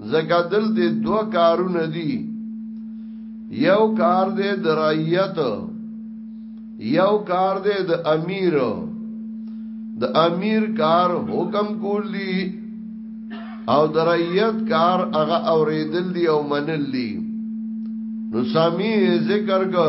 زکه دلته دوه کارونه دي یو کار دی د رعیت یو کار دی د امیر د امیر کار حکم کول دي او د رعیت کار هغه اوریدل دي او منل دي نو سامی ذکر کو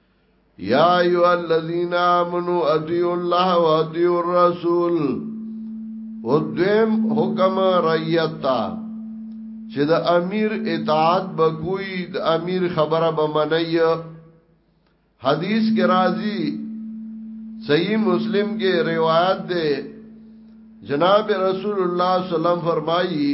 یا ایو الذین آمنو ادیو الله و ادیو الرسول او دویم حکم رعیت تا چې د امیر اطاعت بکوی د امیر خبره به منی حدیث کې راځي صحیح مسلم کې روایت ده جناب رسول الله صلی الله علیه وسلم فرمایي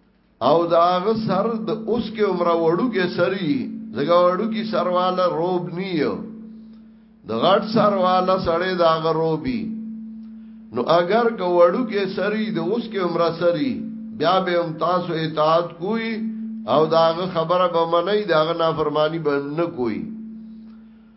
او دا غ سر د اوس کې عمر وړو کې سری زګا وړو کې سرواله روب نیو د غټ سرواله سړې دا غ روبي نو اگر که وړو کې سری د اوس کې عمر سری بیا به هم تاسو اطاعت کوی او دا غ خبره به منی دا غ نافرمانی به نه کوی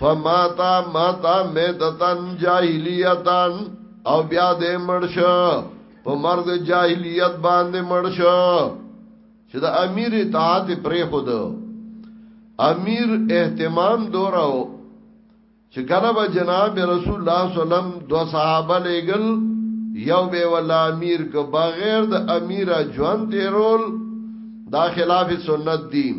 فماتا ماتا میتتن جاہلیتن او بیا دې مرش په مرد جاہلیت باندې مرش چې د امیر اطاعت پرې خود امیر اهتمام دوراو چې کله به جناب رسول الله صلی الله علیه وسلم دو صحابه لګل یو به ولا امیر کو بغیر د امیر ژوند تیرول دا خلاف سنت دین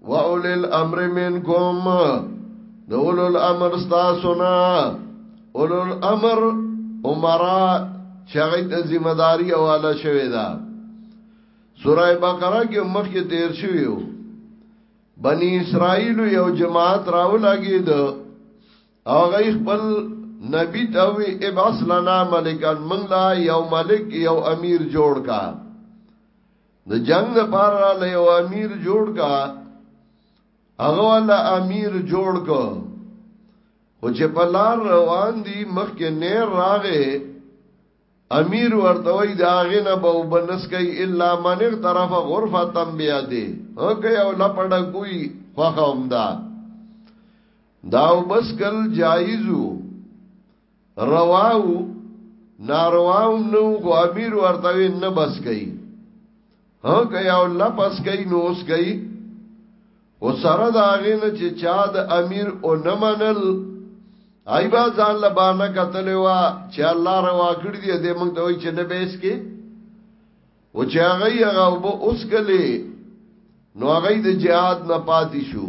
واول الامر منکم د اول الامر تاسو نه اول الامر عمرا چې هغه د ذمہ داری حواله شوې ده سوره بقره کې مخکې تیر شوی وو بنی اسرائیل یو جماعت راولګي ده هغه خپل نبی ته وی ابعث لنا ملکان منګلا یو ملک یو امیر جوړ کا د جنگ د پاره له یو امیر جوړ کا هغه ولا امیر جوړ کو او چې په لار روان دي مخکې نه راغې امیر ورته وای دا غنه به وبنس کوي الا من طرف غرفه تم بیا دی او که یو لپړ کوي خوخه همدا دا وبس کل جایزو رواو نارواو نو خو امیر ورته نه بس گئی ها که یو لپس گئی نو اوس گئی او سره دا غین چې چا د امیر او نه منل ای با ځان لبانه قتل وا چې الله روا کړی دی دې موږ ته وای چې نه بیس کې او چې هغه هغه وب اوس کله نو هغه د جهاد نه پاتې شو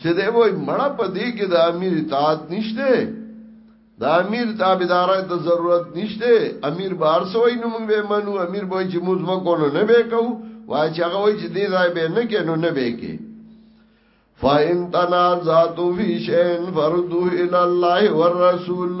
چې دی وای مړه په دې کې د امیر اطاعت نشته د امیر تابعدارای ته ضرورت نشته امیر بار سوې نو موږ به منو امیر به چې موږ وکړو نو نه به کو وای چې هغه وای چې دې ځای به نه کې نو نه به کې فاین تنازعتو فی شین فردو الی الله والرسول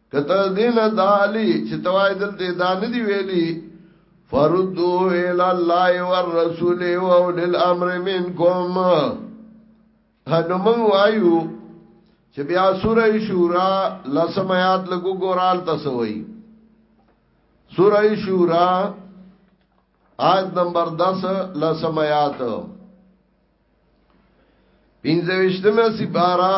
کته دل دالی چې توای دل دې دان دی ویلی فردو الى الله والرسول واولي الامر منکم هنو من وایو چې بیا سوره شورا لسمیات لګو ګورال تاسو وایي سوره شورا آیت نمبر 10 لسمیات پینځه وشتمه سی بارا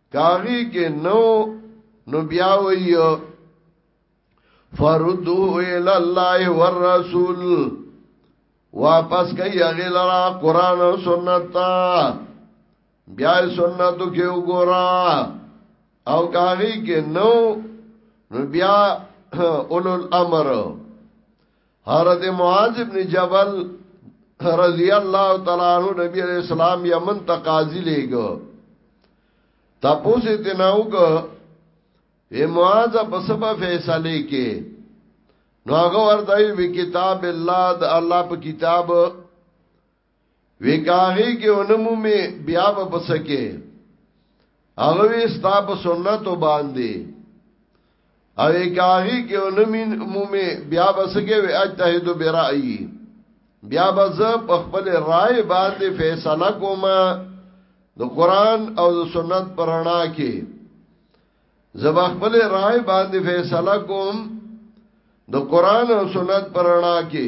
کاغی کې نو نو بیا ویو فردو الى الله والرسول واپس کوي هغه لرا قران او سنت تا بیا سنتو کې وګورا او کاغی کې نو نو بیا اولو الامر حضرت معاذ ابن جبل رضی الله تعالی عنہ نبی علیہ السلام یمن ته قاضی لګو تاسو ته نو کو اے معاذ په سبا فیصله کې نو هغه ورته وی کتاب الله د الله په کتاب وی کاغی کې اونمو می بیا به بسکه هغه وی ستا په سنت باندې او کاغی کې اونمین مومه بیا بسکه وی اجتهد برای بیا بز په خپل رائے باندې فیصله کوم د قران او د سنت پرانا کې زبا خپل رائے باندې فیصله کوم د قران او سنت پرانا کې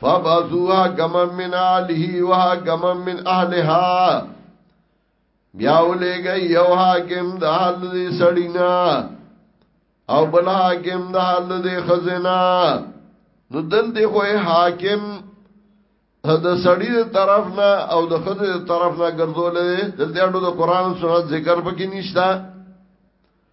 فبعثوا غمم من اهله وغمم من اهلها بیا ولېږي یو حاکم د حال دې سړینا او بل حاکم د حال دې خزینا نو دل دې خو حاکم د سړی د طرف نه او د خزې د طرف نه ګرځولې دل دې اډو د قران سنت ذکر پکې نشتا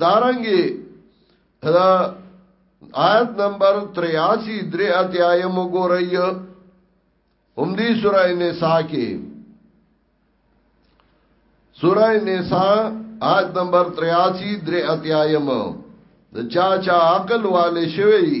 دارنګي دا آیت نمبر 83 درې اتیایم وګورئ هم دې سورې نساء کې سورې نساء آیت نمبر 83 درې اتیایم د چا چا عقل والے شوی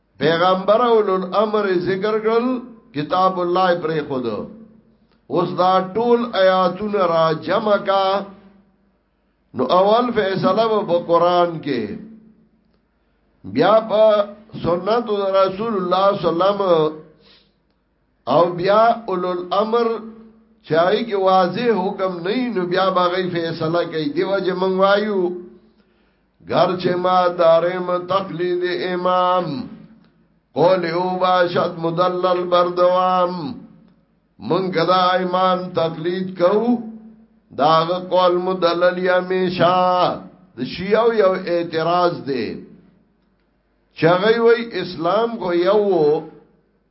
پیغمبر اول الامر ذکر کړل کتاب الله پر خود اوس دا ټول آیاتونه را جمع کا نو اول فیصله په قران کې بیا په سنت رسول الله صلی الله علیه وسلم او بیا اولو الامر چای کې واضح حکم نه نو بیا باغی فیصله کوي دیو چې مونږ وایو ګر چې ما دارم تقلید امام قول او باشد مدلل بردوام مونږ دا امام تقلید کوو داغه قول مدلل یا میشا د شیعو یو اعتراض دی چغی وی اسلام کو یو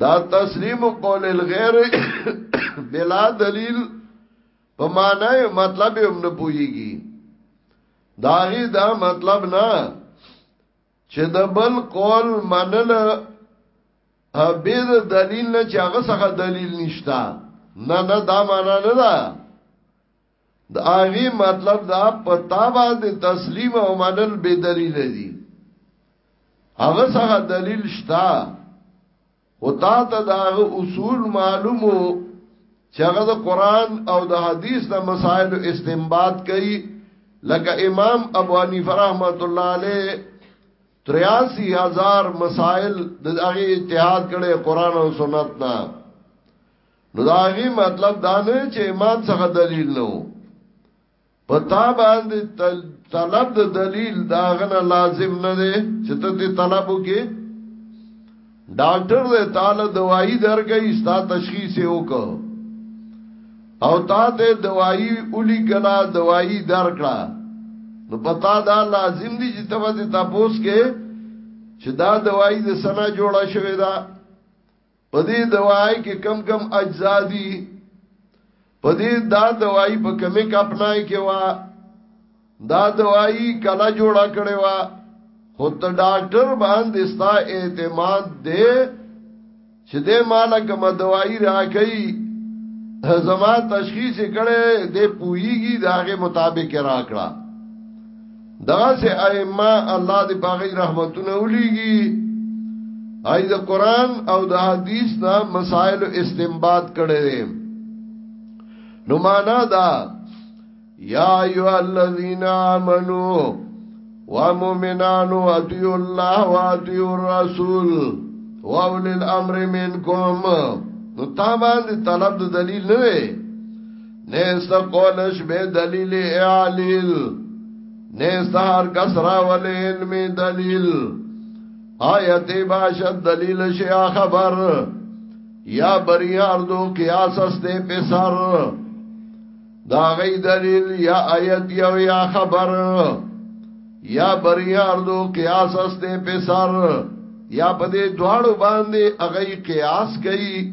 دا تسلیم قول الغیر بلا دلیل په معنی مطلب هم نه پوهیږي داغي دا مطلب نه چې د بل قول منل به د دلیل نه چې هغه څخه دلیل نشتا نه نه دا معنا نه ده دا هغه مطلب دا په تابع د تسلیم او منل به دلیل دي هغه څنګه دلیل شتا او تا ته دا اصول معلومو چې هغه د قران او د حدیث د مسائل استنباط کوي لکه امام ابو حنیفه رحمۃ اللہ علیہ 83000 مسائل د هغه اجتهاد کړي قران او سنت نه نو دا غي مطلب دا نه چې امام څخه دلیل نو پتا باندې طلب د دلیل دا غنه لازم نه دی چې ته دې طلب وکې ډاکټر دې تعالی دوايي درکې ستا تشخیص وکړه او تا ته دوايي اولي کلا دوايي درکړه نو پتا دا لازم دي چې ته دې تاسو کې چې دا دوايي د سنا جوړه شوې ده په دې دوايي کې کم کم اجزا دي په دې دا دوايي په کمی کپنای کې وا دا دوايي کله جوړا کړي وا خو ته ډاکټر باندې ستا اعتماد دې چې دې مال کوم دوايي راکړي زما تشخیص کړي دې پويږي داغه مطابق راکړه دا سه ائمه الله دې باغی رحمتونه وليږي اې د قران او د حديث نه مسائل استنباط کړي دي نو معنا دا یا ایو الذین آمنو و مومنانو اتیو الله و اتیو الرسول و اولی الامر منکم نو تا باندې طلب د دلیل نه وي نیستا قولش بے دلیل اعلیل نیستا هر کس راول علم دلیل آیت باشد دلیل شیع خبر یا بریار دو قیاس استے پسر دا غی دلیل یا آیت یو یا خبر یا بریار دو قیاس استے پسر یا پدې دواړو باندې اغه قیاس کوي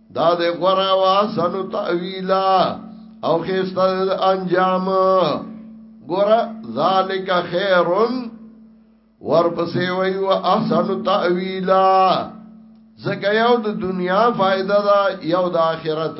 دا د غرا واسن تعویلا او خسته انجام ګورا ذالک خیرن ورپسې وی او احسن تعویلا زکه یو د دنیا فائدہ دا یو د آخرت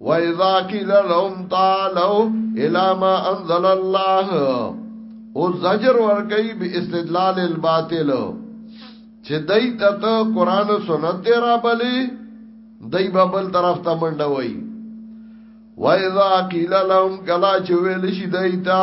وَإِذَا قِيلَ لَهُمْ تَعَالَوْا إِلَى مَا أَنزَلَ اللَّهُ او زجر ورګي به استدلال الباطل چې دای ته ته قران او سنت را بلی دای په بل طرف ته منډه وای وایذا قیل لهم کلا چې ویل شي دای ته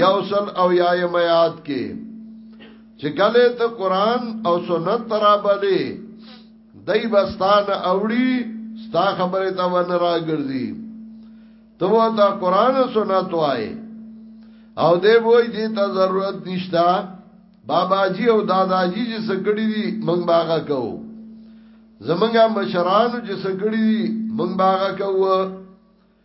یوسل او یای میات کې چې کله ته قران او سنت ترابلې دای بستان اوړي ستا خبره ته ون راګرځي ته وتا قران او سنت وای او دې وای دې ته ضرورت نشتا بابا جی او دادا جی چې سګړی دي موږ باغه کو زمونږه مشرانو چې سګړی دي موږ باغه کو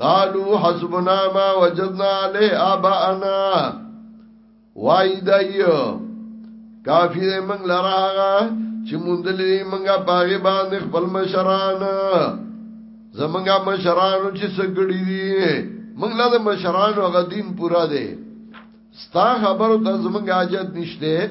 قالو حسبنا ما وجدنا علی آباءنا وای دایو کافی دی منگ لرا آغا چی مندلی منگا پاگی باندی خپل مشران زمنگا مشرانو چی سگڑی دی منگ لده مشرانو آغا دین پورا دی ستا خبرو تا زمنگا آجت نشته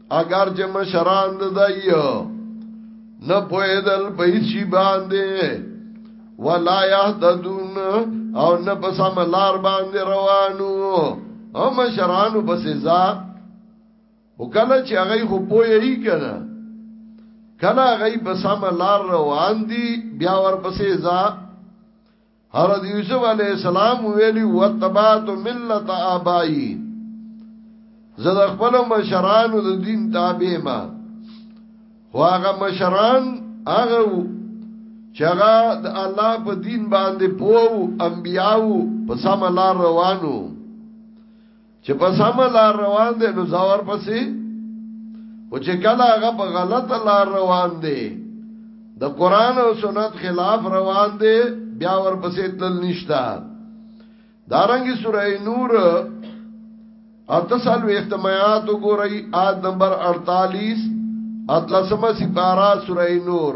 اگر چې مشران د دایو نه پوهېدل په شي باندې ولا يهتدون او نه په سم لار باندې روانو او مشرانو په سزا وکړه چې هغه خو پوهېږي کنه کله هغه په سم لار روان دي بیا ور په سزا حضرت یوسف علی السلام ویلی وتبات ملت ابائی زه د خپل مشرانو د دین تابع ما واغه مشران هغه چې هغه د الله په دین باندې پوو انبیاو په سم لار روانو چې په سم لار روان دی نو زور پسې او چې کله هغه په غلط لار روان دی د قران او سنت خلاف روان دی بیا ور پسې تل نشتا دارنګي سوره نور اتصل و اختمایات وګورئ آد نمبر 48 اتلسمه سپارا سوره نور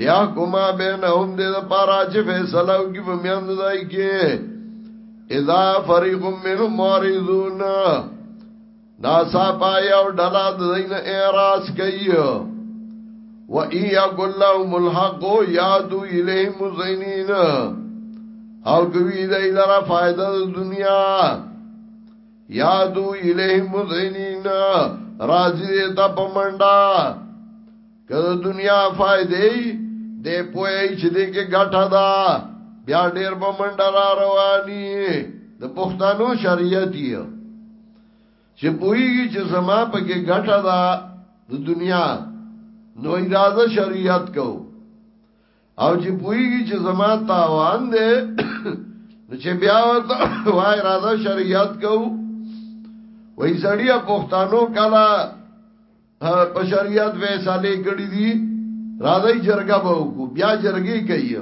لیا کوما بینهم دې د پارا چې فیصله وکي په میان دای کې اذا فريق منهم معرضون دا صاحبای او ډلا د دین اعتراض کوي و ایا ګلو ملحق یادو الیه مزینین او کوي دای لرا فائدہ د دنیا یادو الیه مزینین راځي ته پمنډا که د دنیا فائدې دې پوهې چې دې کې ګټه ده بیا ډېر په منډه را رواني د پښتنو شریعت یې چې پوهیږي چې زما په کې ګټه ده د دنیا نو اجازه شریعت کو او چې پوهیږي چې زما تاوان دی نو چې بیا ورته وای راځه شریعت کو وای سړی پښتنو کله په شریعت فیصله کړی دي راځي جرګه به وکړو بیا جرګي کوي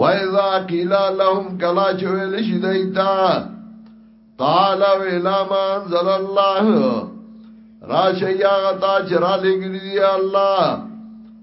وایذا قیل لهم کلا چې ویل شي دایتا تعالی ویلا ما انزل الله راشیا غتا چرا لګی دی الله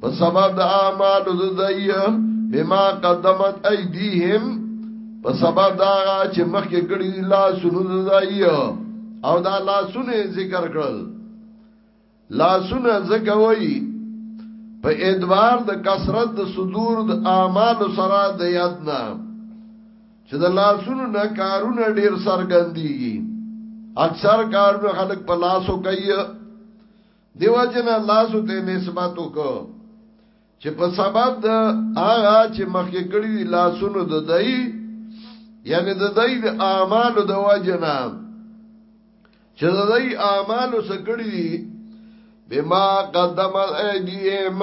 په سبب د اعمالو د دوی بما قدمت ایدیهم په سبب دا چې مخکې کړي لا سنو د دوی او دا لا سونه ذکر کړل لا سونه ذکر وایي په ادوار د کثرت د صدور د اعمال سره د یادنا چې د لاسونو نه کارونه ډیر سرګندېږي اکثر کارونه خلک په لاسو کوي دیو جن الله سو ته نسبت وکړو چې په سبب د هغه چې مخکې کړی دی لاسونو د دای یعنی د دای د اعمالو د وجنا چې د دای اعمالو سره کړی دی بما قدمت ایدیهم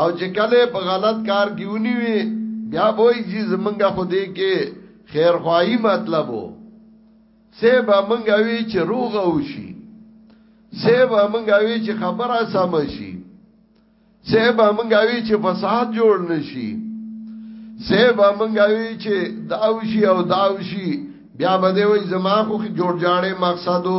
او چې کله په غلط کار کې ونی وي بیا وای چې زمونږه خو دې کې خیر خواهی مطلب وو سیبا منگا وی چې روغ او شي سیبا منگا وی چې خبره سم شي سیبا منگا وی چې فساد جوړ نشي سیبا منگا وی چې داو شي او داو شي بیا به دی وای زما خو جوړ جاړې مقصدو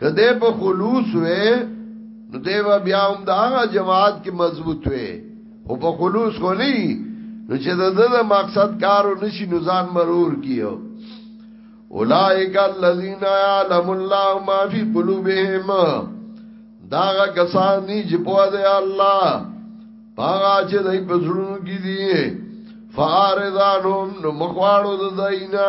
کده په خلوص وې نو دیو بیا هم دا هغه جماعت کې مضبوط وې او په خلوص خو نه نو چې د د مقصد کارو نشي نو ځان مرور کیو اولائک الذین یعلم الله ما فی قلوبهم دا کسان دي چې په دې الله پاغا چې دای په زړونو کې دي فارزانهم نو مخواړو د دینه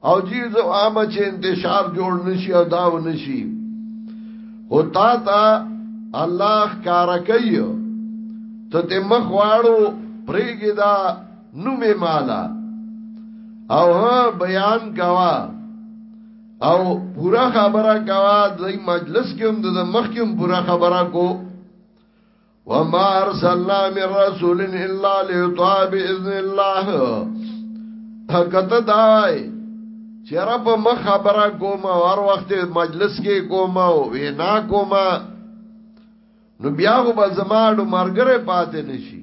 او جی زو عام چې انتشار جوړ نشي او داو نشي او تا تا الله کار کوي ته ته مخ واړو پریګی دا نومه مالا او ها بیان کوا او پورا خبره کوا د مجلس کې هم د مخ کې هم پورا خبره کو وما ارسلنا من رسول الا ليطاع باذن الله کته دای چیرې په مخ خبره کوم او هر وخت مجلس کې کوم او وینا کوم نو بیا خو به زماړو مرګره پاتې نشي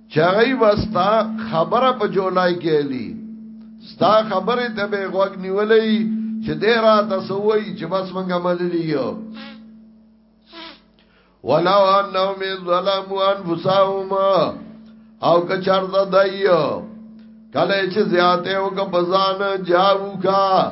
چاغی وستا خبره په جولای کې الی ستا خبره ته به غوږ نیولې چې دې را تاسو وای چې بس مونږه مللی یو ولو انهم ظلموا انفسهم او که چرته دایو کله چې زیاته او که بزان جاو کا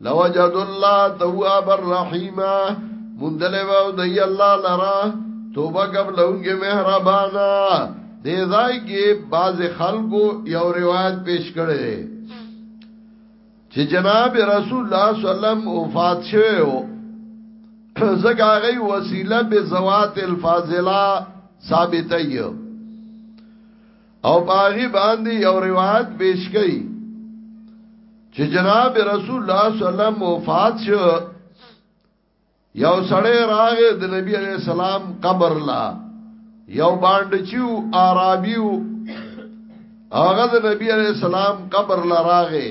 لوجد الله تواب الرحیم مندل و دی الله لرا توبه قبلونګه مهربانا دې ځای کې باز خلکو یو روایت پیش کړي چې جناب رسول الله صلی الله علیه وسلم وفات شوه زګه غي وسیله به زوات الفاضله ثابتې او باغی باندې یو روایت پیش کړي چې جناب رسول الله صلی الله علیه وسلم وفات شو یو سړی راغې د نبی علی السلام قبر لا یو باندې چې عربیو هغه د نبی علی السلام قبر لا راغې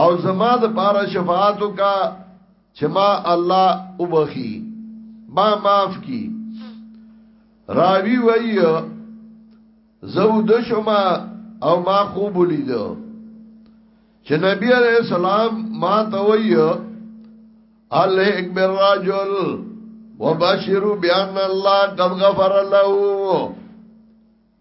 او زما د پاره شفاعت وکا چې ما الله وبخي ما معاف کی راوی وای زو د شما او ما خوب لید چې نبی عليه السلام ما ته وای الله اکبر رجل وبشروا بان الله قد غفر له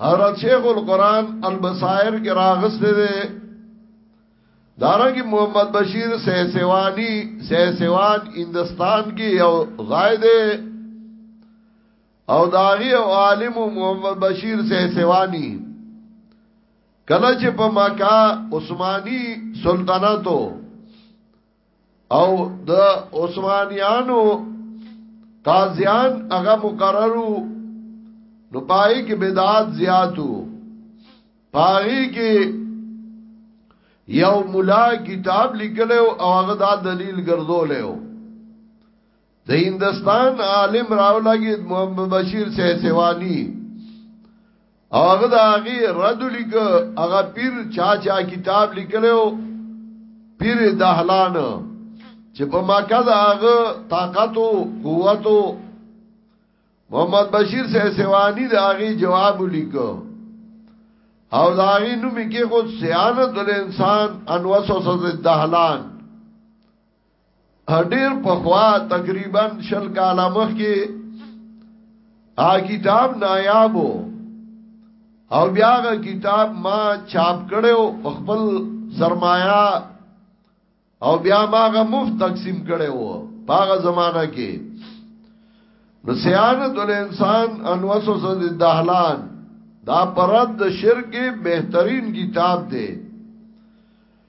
حضرت شیخ القرآن البصائر کې راغسته ده دارنګ محمد بشیر سیسوانی سیسوان هندستان کې یو ځای ده او داغي او عالم محمد بشیر سیسوانی کله چې په مکه عثماني سلطنتو او د عثمانیانو قاضیان هغه مقررو نو پای کې بدعات زیاتو پای کې یو مولا کتاب لیکلو او هغه دا دلیل ګرځولیو د هندستان عالم راو لګي محمد بشیر سه سیوانی هغه دا غي رد لیک هغه پیر چا چا کتاب لیکلو پیر دهلان چې په مکه دا هغه طاقت او قوت محمد بشیر سه سیوانی دا غي جواب لیک او دا غي نو میکي خود سیانت الانسان انوسو سز دهلان ډیر پخوا تقریبا شل کاله مخکې ا کتاب نایابو او بیا غ کتاب ما چاپ کړو په خپل سرمایا او بیا ما غ مفت تقسیم کړو پاغه زمانہ کې نو سیانت الانسان انوسو سد دهلان دا پرد شرک بهترین کتاب دی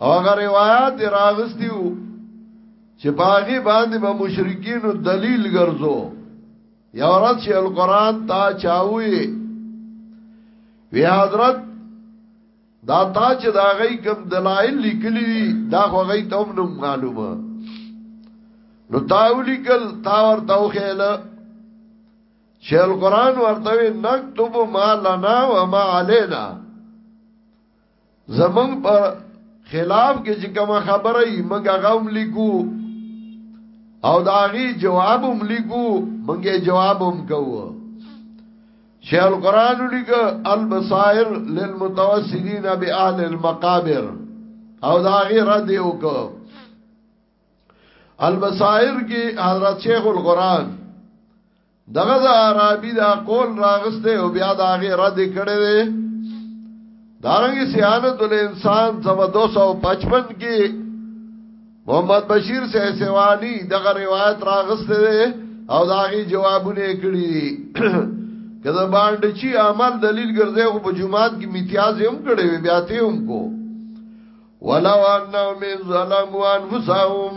هغه روایت راغستیو چې باغی باندې به مشرکین دلیل ګرځو یا ورځ چې القرآن تا چاوي وی حضرت دا تا چې دا غي کوم دلایل لیکلي دي دا خو غي ته هم معلومه نو تا ولیکل تا ورته وخیل چې القرآن ورته نكتب ما لنا وما علينا زمون په خلاف کې چې کوم خبره یې موږ هغه هم لیکو او دا غي جواب هم لیکو موږ جواب هم کوو شیخ القران لیک البصائر للمتوسدین باهل المقابر او دا غي رد یو کو البصائر کې حضرت شیخ القران دغه عربي دا قول راغسته او بیا دا غي رد کړي دي دارنګي سیانت ول انسان زو 255 کې محمد بشیر سے سیوانی دغه روایت راغسته دي او دا غي جوابونه کړي دي کله باندې چې عمل دلیل ګرځي خو په جمعات کې امتیاز هم کړي بیا ته هم کو ولو انهم ظلموا انفسهم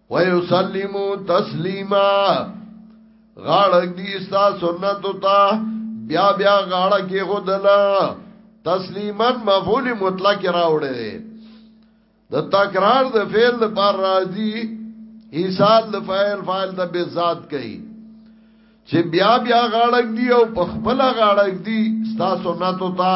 ويسلمو تسلیما غاړه دې ستا سنت تا بیا بیا غاړه کې خدلا تسلیما مفعول مطلق راوړې د تکرار د فعل د پر راضی ایصال د فاعل فاعل د بذات کوي چې بیا بیا غاړه دې او په خپل غاړه دې ستا سنت تا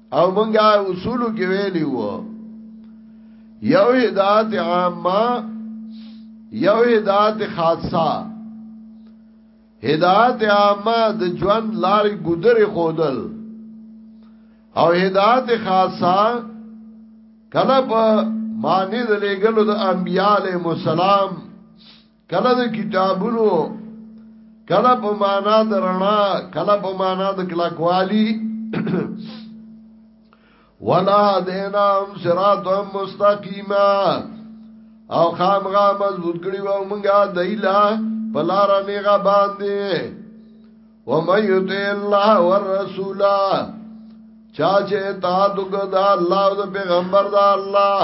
او مونږه اصول کې ویلی وو یو هدایت عامه یو هدایت خاصه هدایت عامه د ژوند لارې ګذرې خودل او هدایت خاصه کله په معنی د لګلو د انبیاله مسالم کله د کتابونو کله په معنا د رڼا کله په معنا د کلاکوالی ولا دینا هم صراط مستقیما او خامغا مضبوط کړی و مونږه دایلا پلار نیغا باندې و مې یته الله والرسول چا چې تا دغه د الله او د پیغمبر د الله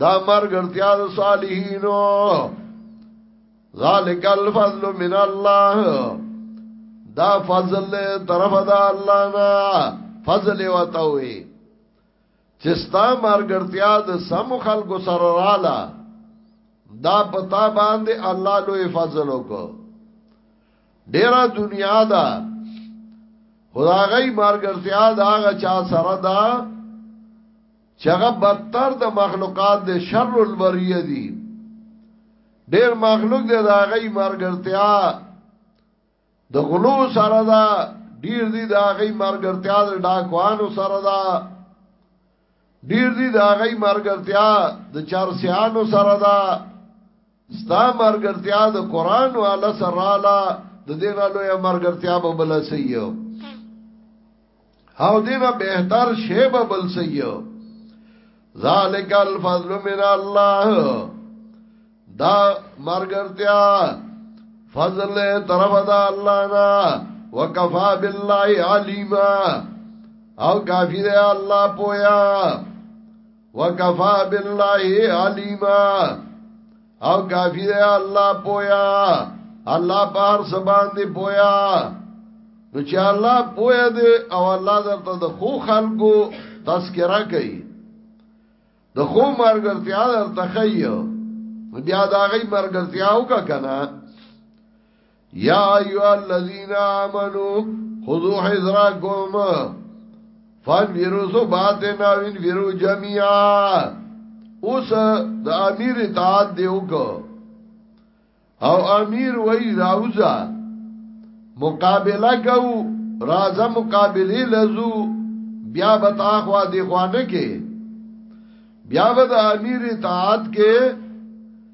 دا مرګرتیا د صالحینو ذالک الفضل من الله دا فضل طرف دا الله نا فضل وتوي چې ستا مرګرتیا د سم خلکو سره رااله دا پتا باندې الله لوی فضل وکړ ډیره دنیا دا خدای غي مرګرتیا دا هغه چا سره دا چغه بدتر د مخلوقات د شر البریه دي ډیر مخلوق د هغه مرګرتیا د غلو سره دا ډیر دي د هغه مرګرتیا د ډاکوانو سره دا ډیر دي د هغه مرګرتیا د چارسیانو سره دا ستا مرګرتیا د قران والا سرالا د دې نه لوی مرګرتیا به بل سيو او دې نه بهتر شی به بل سيو ذالک الفضل من الله دا مرګرتیا فضل طرف دا الله نا وکفا بالله علیما او کافی دی الله پویا وکفا بالله علیما او کافی دی الله پویا الله بار سبان دی پویا نو چې الله پویا دی او الله درته د خو خلقو تذکرہ کوي د خو مرګرتیا درته خیو بیا دا غي مرګرتیا وکا کنه یا ایو الذین آمنو خذو حذرکم فان ویروسو باطن او ان ویرو جميعا اوس د امیر اطاعت دی وکړه او امیر وای راوځه مقابله کو راځه مقابله لزو بیا به تا خوا دی خوانه کې بیا به د امیر اطاعت کې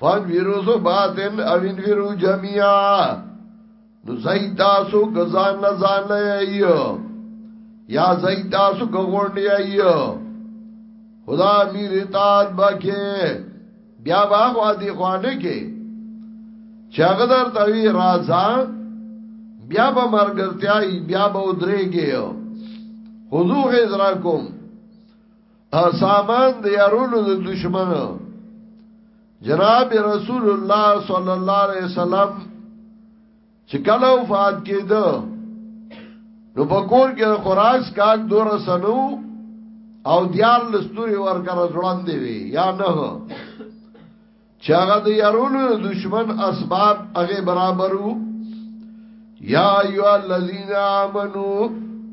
فان ویروس باطن او ان ویرو جميعا نو زئی تاسو غزان نه ځان لای ایو یا زئی تاسو غونډي ایو خدا میر اطاعت بکې بیا باغ وادي خوانه کې چاغه در توی رازا بیا به مرګرتیای بیا به ودرېږي حضور حضرا کوم سامان د يرولو د دشمن جناب رسول الله صلی الله علیه وسلم چې کله وفات کېده نو په کور کې خوراک کاک دور سنو او دیار لستوري ورکر ځوړان دی یا نه چې هغه د يرولو دشمن اسباب هغه برابرو یا ایو الذین آمنو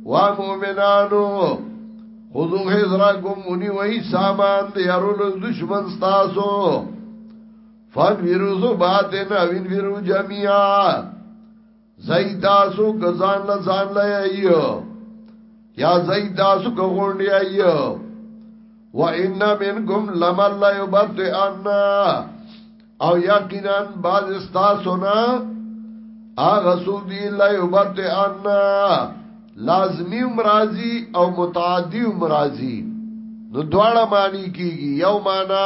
وا مؤمنانو خذو حذرکم ونی وای سامان د يرولو دشمن تاسو فان ویروزو باتن اوین ویرو جميعا زئی تاسو غزان لا ځان لا ایو یا زئی تاسو غونډی ایو و ان منکم لمن لا یبطئ ان او یقینا باز تاسو نه اغه سودی لا یبطئ ان لازمی مرازی او متعدی مرازی نو دواړه معنی کیږي یو معنی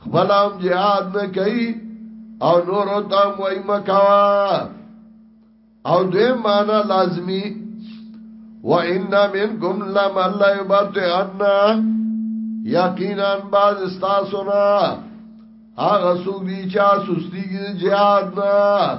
خپلام جهاد نه کوي او نور تام وای مکوا او دې معنا لازمی و ان منکم لمن لا یبتئن یقینا باز استاسونا هغه سوګی چا سستی جهاد نه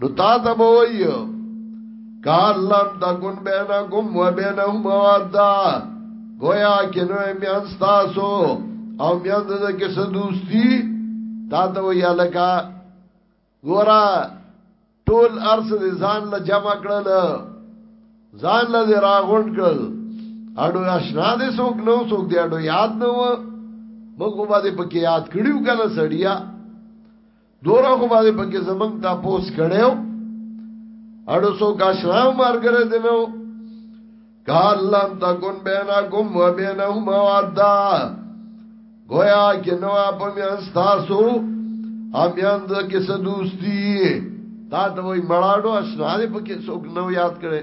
نو تا ته به وای کار لم تکون بینا گم و بینا موادا گویا کنو میان ستاسو او میان دده کس دوستی تا ته وای لکا گورا ټول ارس دې ځان له جمع کړل ځان له راغون کړل اډو آشنا دې څوک نو څوک دې اډو یاد نو مګو باندې پکې یاد کړیو کنه سړیا دورا خو باندې پکې زمنګ تا پوس کړو اړو سو کا شرام مارګره دینو کار لم تکون بینا گم و بینا هم وعدا گویا کہ نو اپ میان ستاسو امیان د کس دوستی تا ته وای مړاډو اشنا دې پکې څوک نو یاد کړي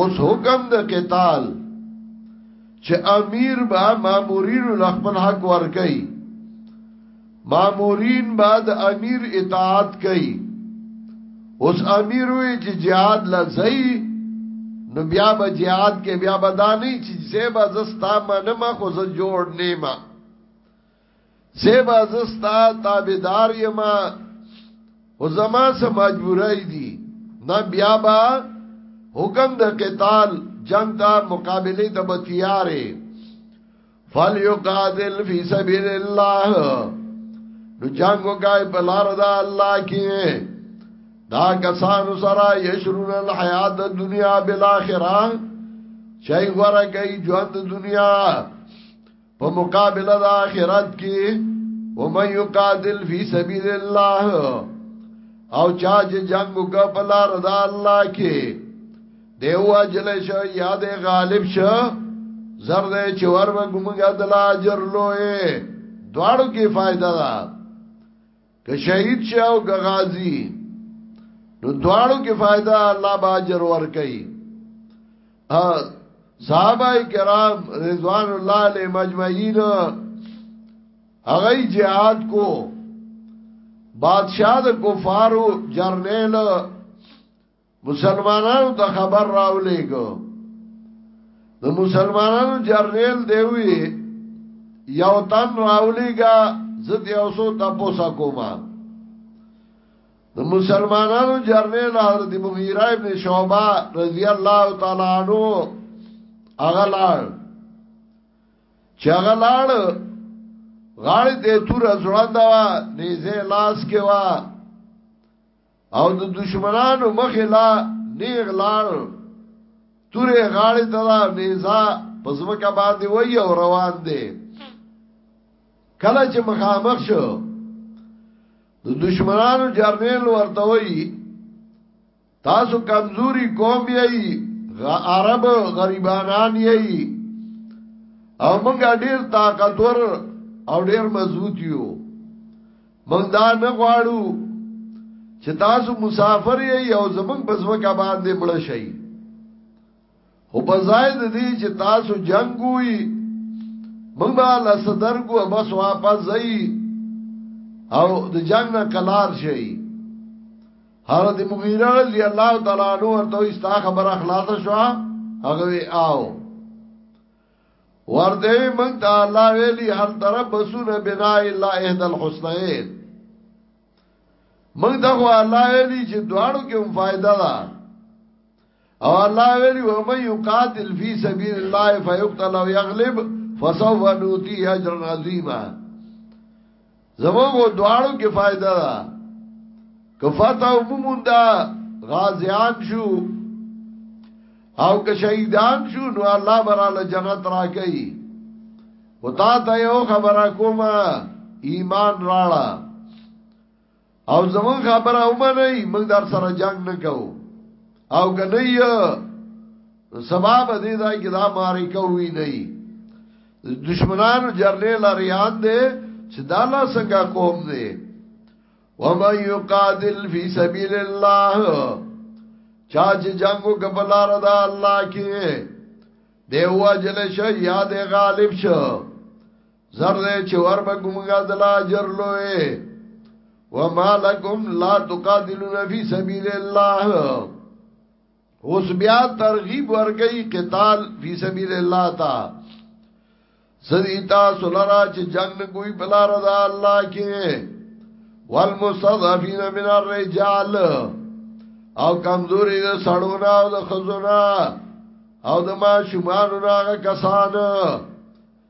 اوس حکم د قتال چې امیر با مامورین له خپل حق ور کوي مامورین با د امیر اطاعت کوي اوس امیر وی چې jihad لزئی نو بیا به jihad کې بیا بدانی چې زیبا زستا منما خو ز جوړ نیمه زیب ازستا تابدار یما او زما سا مجبورائی دی نا بیا با حکم دا قتال جنگ تا مقابلی تا بتیارے فَلْيُقَاتِلْ فِي سَبِيلِ اللَّهِ نو جنگو گای پلار دا اللہ کی دا کسانو سرا یشرون الحیات دا دنیا بالاخرہ چای غورا گئی جوان دا دنیا په مقابله د آخرت کې او مې یقاتل فی سبیل الله او چا چې جنگ وکړ په لار د الله کې دیو اجل شو یا د غالب شو زر دې چې ور وګمګه د لاجر لوې دواړو کې فائدہ ده که شهید شي او که غازی نو دواړو کې فائدہ الله باجر ور کوي صحابه کرام رضوان الله علیه مجمعین هغه جهاد کو بادشاہ د کفارو جرنیل مسلمانانو ته خبر راولې کو د مسلمانانو جرنیل دی وی یو تن راولې گا زت یو سو تاسو کوما د مسلمانانو جرنیل حضرت مغیره ابن شعبہ رضی الله تعالی عنہ اغلال چغلال غاړه دې تور ځړنده وا نيزه لاس کې وا او د دشمنانو مخې لا نیغ لار تورې غاړې ته دا نیزا پزمکه باندې وای او روان دی کله چې مخامخ شو د دشمنانو جرنیل ورته وای تاسو کمزوري قوم یې عرب غریبانان یې او موږ ډیر طاقتور او ډیر مضبوط یو موږ دا نه غواړو چې تاسو مسافر یې او زمونږ په ځمکه باندې مړ شئ خو په ځای د دې چې تاسو جنگ وي موږ به له صدر کو بس واپس ځئ او د جنگ نه کلار شئ حضرت مغیره رضی الله تعالی عنہ ورته استا خبره خلاصه شو هغه آو ورته موږ ته الله ویلي هل تربسون بنا الا احد الحسنین موږ ته الله ویلي چې دواړو کې هم فائدہ ده او الله ویلي و من یقاتل فی سبیل الله فیقتل او یغلب فسوف نوتی اجر عظیمه زموږ دواړو کې فائدہ ده کفاته وموږ دا غازیان شو او که شهیدان شو نو الله براله جنت راکړي وتا ته یو خبره کومه ایمان راړه او زمون خبره او منئ موږ در سره جنگ نه کوو او کنه یو سبا به دې ځای کې دا ماری کوي نه دشمنان جرنیل اریان دې چې دا لا څنګه قوم دې وما يقاتل في سبيل الله چا چې جنگو کبلار دا الله کې دیو اجل شي یاد غالب شو زر دې چې ور به ګمګا دلا اجر لوې وما لكم لا تقاتلون في سبيل الله اوس بیا ترغیب ورګی قتال فی سبیل الله تا سدیتا سولرا چې جنگ کوئی بلا رضا الله کې والمستضعفین من الرجال او کمزوری د سړونه او د خزونه او د ما شومان راغه کسان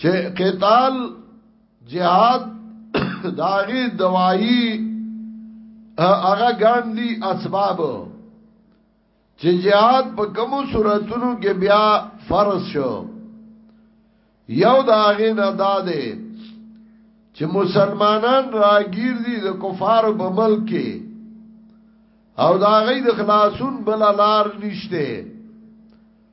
چې قتال جهاد داغي دوايي هغه ګاندي اسباب چې جهاد په کوم صورتونو کې بیا فرض شو یو داغي نه داده چې مسلمانان راګیر دي د کفارو په ملک کې او دا غي د خلاصون بل لار نشته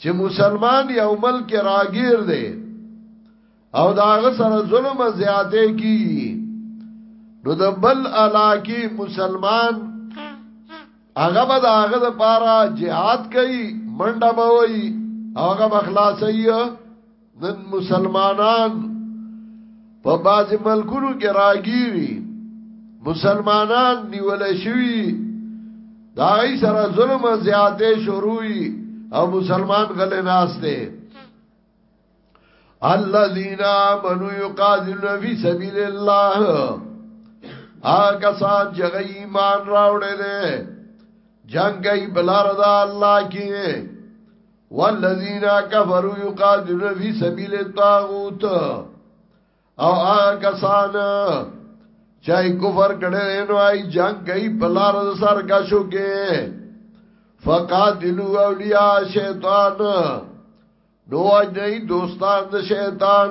چې مسلمان یو ملک راګیر دی او داغه سره ظلم زیاته کی نو د بل علاقه مسلمان هغه به داغه لپاره jihad کوي منډه به وي هغه بخلاصي نن مسلمانان په باز ملکونو کې راګيري مسلمانان نیول شوی دا ای سره ظلم زیاته شروعي او مسلمان غلې ناشته الذين امنوا يقاتلون في سبيل الله آګه سات جګ ایمان راوړل جنگ ای بلار دا الله کې والذین کفروا یقاتلون فی سبیل الطاغوت او هغه کسان چای کفر کړي نو آی جنگ کوي په لار سر کا شو کې فقاتلوا اولیاء شیطان نو اجنی دوستان د شیطان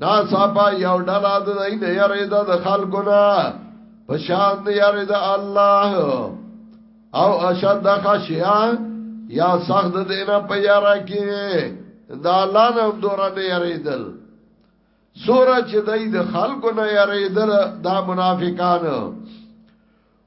نا صاحبا یو ډلا د دای نه یری د خلکو نه پشان د یری د الله او اشد خشیا یا سخت د نه په یرا کې د الله نه دوره نه یری دل سوره چې دای د خلکو نه یری دل دا منافقان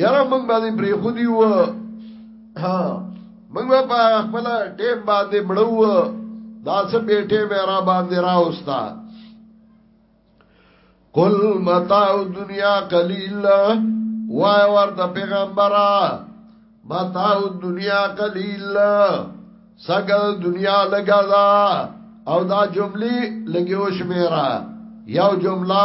یاره موږ باندې پرې خو دی و ها موږ په خپل ټیم باندې مړو دا څه به ټیم را باندې راوستا قل متاع دنیا قلیل وای ورته پیغمبره متاع دنیا قلیل سګل دنیا لګا دا او دا جملې لګیو شمیرا یو جمله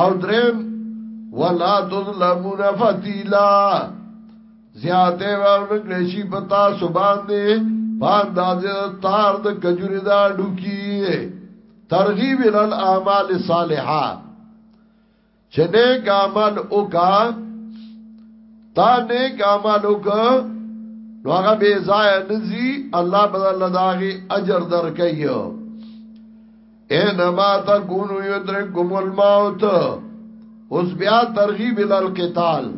او درم ولا تظلمون فتیلا زیاته ورنه کړی شي پتا سبحان دې پاندازه تار د کجوري دا ډوکی ترغیب ال اعمال صالحه چنه کامل او کا تا نه کامل او کا نو هغه به ضایع نزي الله بدل داغي اجر درکې انما تکونو یدرکم الموت اوس بیا ترغیب ال القتال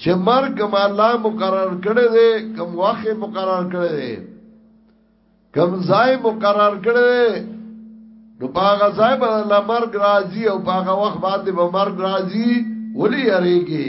چې مرګ ما الله مقرر کړی دی کوم وخت مقرر کړی دی کوم ځای مقرر کړی دی نو باغه ځای به الله مرګ راځي او باغه وخت باندې به مرګ راځي ولي یریږي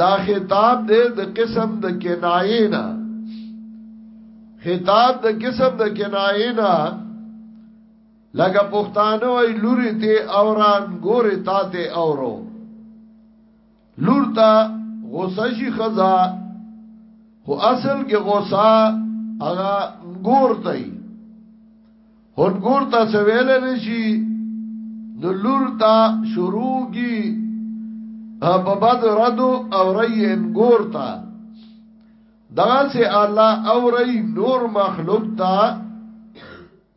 دا خطاب دې د قسم د کنایې نه خطاب د قسم د کنایې نه لکه پښتانه وای لوري ته اوران ګوري تا ته اورو لور ته غوسه شي خزا خو اصل کې غوسه هغه ګور ته هون ګور تا سویل نشي نو لور تا شروع کی په بد ردو او رین ګور تا دا سه الله او ری نور مخلوق تا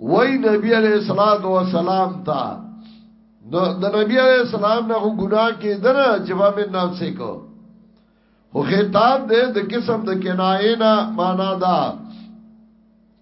وای نبی علیہ الصلات والسلام تا نو د نبی علیہ السلام نه ګناه کې دره جواب نفسه کو خو خطاب دې د قسم د کناینا معنا ده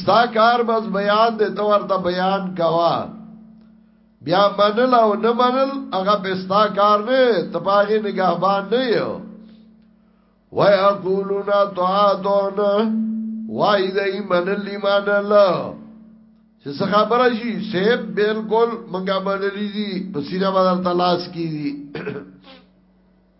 ستا کار بس بیان دې تو ورته بیان کوا بیا منل او نه منل هغه پستا کار نه تپاغي نگهبان نه یو وای اقولنا طاعتون وای دې منل ایمان الله چې څه خبره شي سیب بالکل منګه منلې دي په سینه بدل تلاش کیږي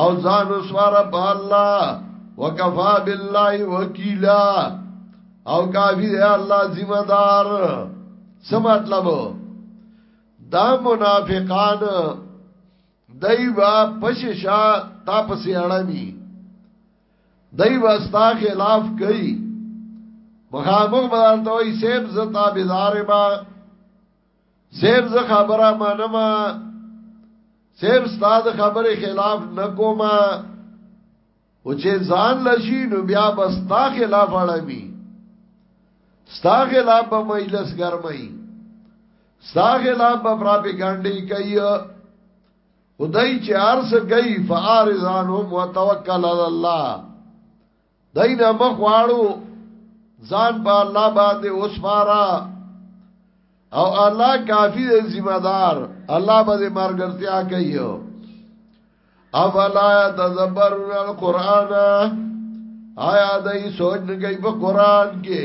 او ځان وسواره په الله وکفا بالله وکیلا او کافی دی الله ذمہ دار څه مطلب دا منافقان دای با پششا تا پسې اړمی دای با ستا خلاف کوي مخامخ بدلته وي سیب زتا بيدار ما سیب زه خبره منم سیب ستاد خبره خلاف نکوم او چې ځان لشي نو بیا بس تا خلاف اړمي ستا خلاف به مجلس ګرمي ستا خلاف به پراپګانډي کوي خدای چې ارس گئی فارزانهم وتوکل علی الله دای نه مخ واړو ځان په الله باندې وسپارا او الله کافی دی ذمہ دار الله به مرګرتیا کوي افلا تذبرون القرآن آیا دای سوچ نه کوي په قران کې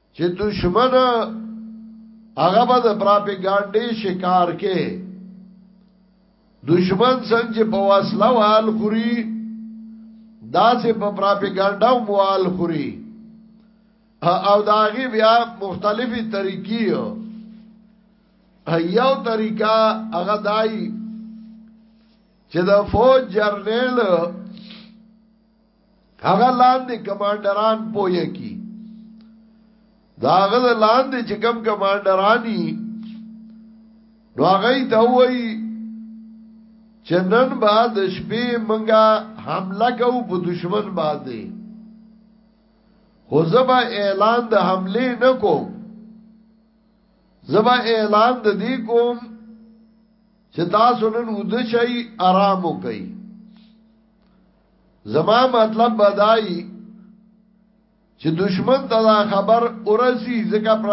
چې دشمن هغه به د پراپګانډې شکار کې دشمن څنګه په واسله وال خوري دا چې په پراپګانډا وال خوري او داغي بیا مختلفي طریقې یو طریقہ هغه دای چې د فوج جرنیل هغه لاندې کمانډران پوهه کی دا غل لاندې چې کم کمانډرانی نو هغه ته وای چې نن بعد شپې منګه حمله کوو په دشمن باندې خو زبا اعلان د حمله نه کوم زبا اعلان د دې کوم چې تاسو نن ود شي آرام وکړئ زما مطلب بدای چې دشمن ته دا خبر ورسی ځکه پر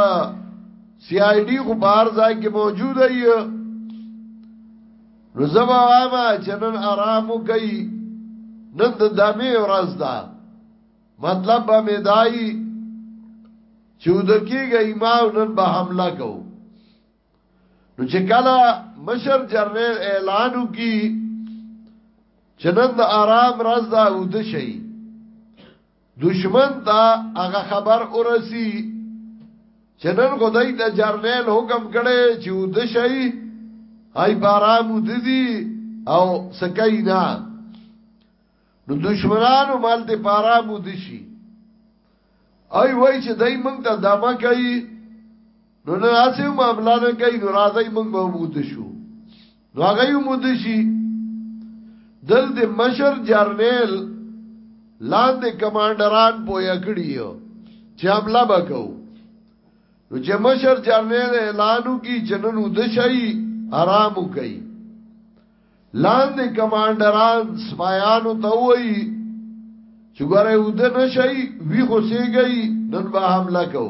سی آی ډی خو بهر ځای کې موجود دی نو زما واما چې نن آرام وکي نن د دمه ورځ ده مطلب به مدای چې د کېږي ما نن به حمله کوو نو چې کله مشر جنرال اعلان وکي چې نن د آرام راز دا ود شي دشمن دا هغه خبر ورسي چې نن خدای د جنرال حکم کړي چې ود شي هاي بارام ود دي او سکای نه نو دشمنانو مال دې پارا مو دشي ای وای چې دای موږ ته دما کوي نو نه اسې معاملې نه کوي نو راځي موږ به مود شو نو هغه یو مود شي دل دې مشر جرنیل لاندې کمانډران پویا کړی یو چې حمله وکاو نو چې مشر جرنیل اعلانو کی جنن ودشي آرامو کوي لاندې کمانډران سپایانو ته وایي چې ګوره وده نشي وی خو سیږي نن به حمله کو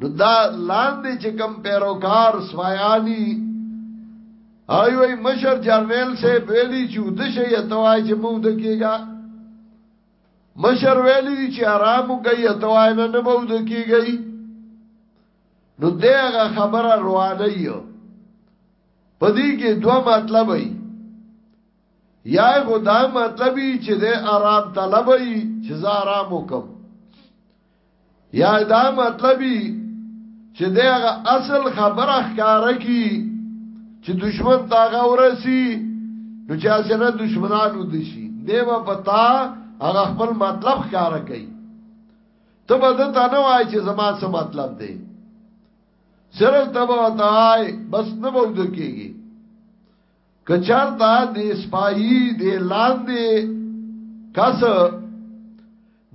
نو دا لاندې چې کم پیروکار سپایانی آی وای مشر جرنیل سے ویلی چې وده شي اتوای چې مو وده کیږي مشر ویلی چې آرام کوي اتوای نه نه وده کیږي نو دغه خبره روانه یو په دې کې دوه مطلب وي یا خدا مطلبی چې د آرام طلبي چې زه آرام وکم یا دا مطلبی چې د هغه اصل خبره ښکارا کی چې دشمن تا غورسی نو چې اسنه دشمنانو دي شي دیو پتا هغه خپل مطلب ښکارا کوي ته به د تنه وای چې زما څه مطلب دی سره تبا تای بس نه بود کیږي کچار تا دې سپایي دې لاندې کس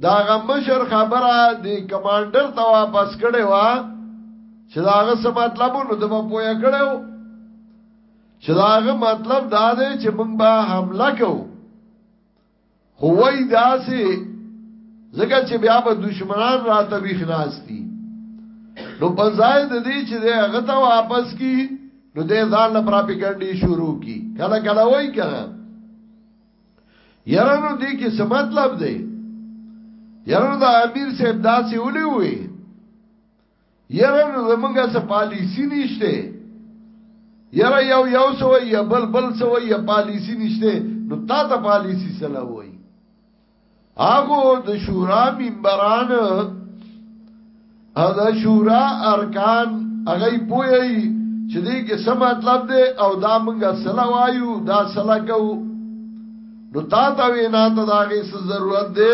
دا غمشر خبره دې کمانډر ته واپس کړي وا چې دا غس مطلب نو د په پوهه کړو چې داغه مطلب دا دی چې موږ به حمله کوو خو وای داسې زګه چې بیا به دشمنان را تبیخ ناشتي نو په ځای د دې چې هغه ته واپس کی نو دې ځان له پراپګاندا شروع کی کله کله وای کړه یارانو دې کې څه مطلب دی یارانو دا امیر صاحب داسې ولي وي یره نو زمونږه څه پالیسی نشته یره یو یو سو یا بل بل سو یا پالیسی نشته نو تا ته پالیسی سلا وای هغه د شورا منبران دا شورا ارکان هغه پوي چې دې کې څه مطلب دی او دا مونږه سلا وایو دا سلا کوو نو تا ته وینا ته داغه څه ضرورت دی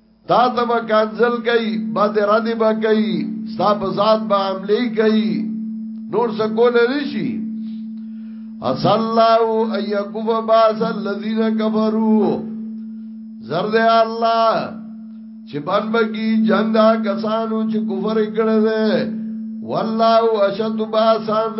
تا ته به کانزل کوي بد ردی به کوي ستا په ذات به عملی کوي نور څه کول نشي اصل الله ايكف باس الذين كفروا زرد الله چې بن بگی جنگ دا کسانو چې کفر کړه ده والله اشد باسان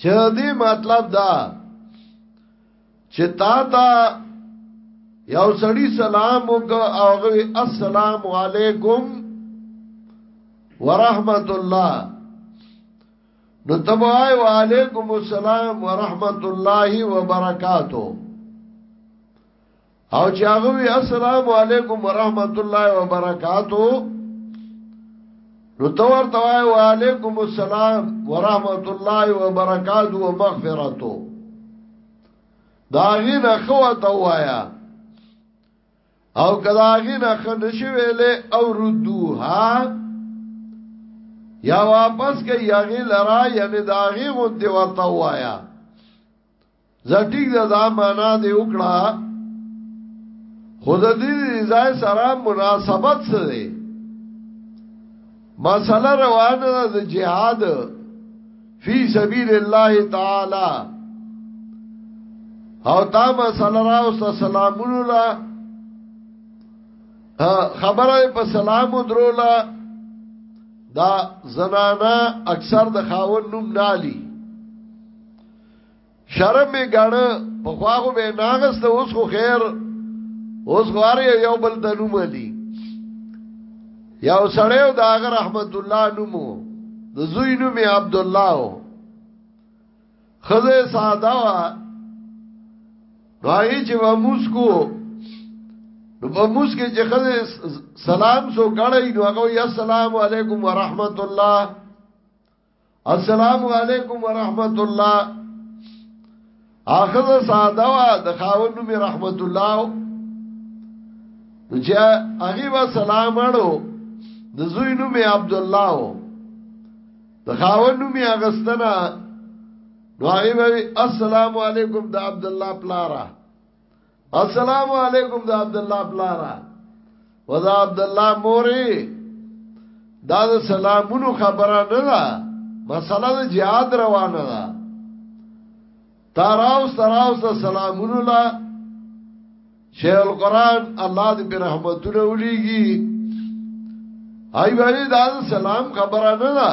چې دې مطلب دا چې تا تا یو سړی سلام وکړه او غوي السلام علیکم ورحمت الله نو تبعای و علیکم السلام ورحمت الله وبرکاتو او چې هغه وی السلام علیکم ورحمت الله وبرکاتو نو تو ورته وای وعلیکم السلام ورحمت الله وبرکاتو ومغفرته دا غینه خو ته وایا او کدا غینه خن شویلې او ردوها یا واپس کوي هغه لرا یعنی دا هغه غوندي ورته وایا زټیک دا زمانہ دی وکړه خود دې ځای سره مناسبت څه دی مسله روانه ده د جهاد فی سبیل الله تعالی او دا مسله راوسته سلامون الله خبره په سلام درولا دا زنانا اکثر د خاون نوم نالی شرم می ګاړه په خواغو به ناغست اوس خو خیر اوس غواره یو بل د نوم دی یو سړی او د هغه رحمت الله نومو د زوی نوم یې عبد الله او خزه ساده وا راي چې و موسکو نو په موسکه چې خزه سلام سو کړی نو هغه یا السلام علیکم ورحمت الله السلام علیکم ورحمت الله اخذ ساده وا د خاون نوم رحمت الله چې هغه و سلام اړو د زوی نوم عبد الله د خاون نوم اغستنا نو هغه السلام علیکم د عبد الله پلاره السلام علیکم د عبد الله بلارا ودا عبد الله موري دا د سلامونو خبره نه ده مسله د jihad روانه ده تاراوس تاراوس سلامونو لا شیخ القران الله دې په رحمتونو ولېږي آی باندې دا سلام خبره نه ده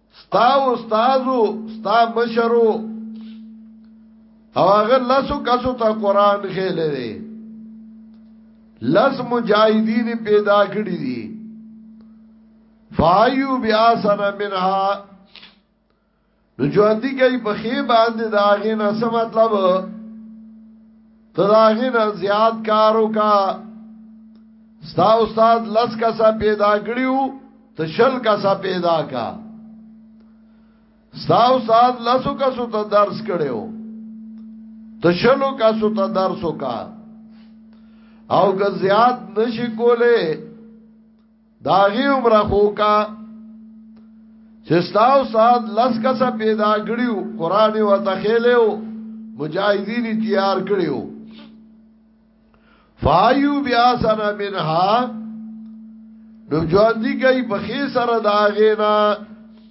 ستا استادو ستا مشرو او هغه لاسو کسو ته قران خېلې دي لس مجاهدین پیدا کړی دي فایو بیا سره منها نو ژوندۍ کوي په خې باندې دا غي نه سم مطلب تراغی نه زیات کارو کا ستا استاد لس کسا پیدا کړیو ته شل کسا پیدا کا ستا استاد لسو کسو ته درس کړیو ته شلو کسو ته درس وکا او که زیات نشی کوله دا غي عمر خو کا چې تاسو سات لس کسه پیدا کړیو قران او تخیلو مجاهدین تیار کړیو فایو بیا سره منها نو ژوند دی کوي په خې سره دا غینا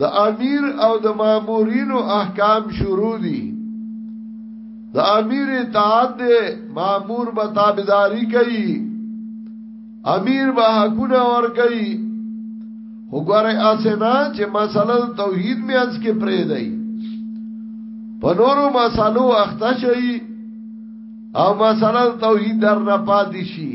د امیر او د مامورینو احکام شروع دي د امیر اطاعت دی مامور به تابعداري کوي امیر به حقونه ور کوي وګوره اسنه چې مسله توحید مې اس کې پرې دی په نورو مسالو اخته شي او مسله توحید در نه پاتې شي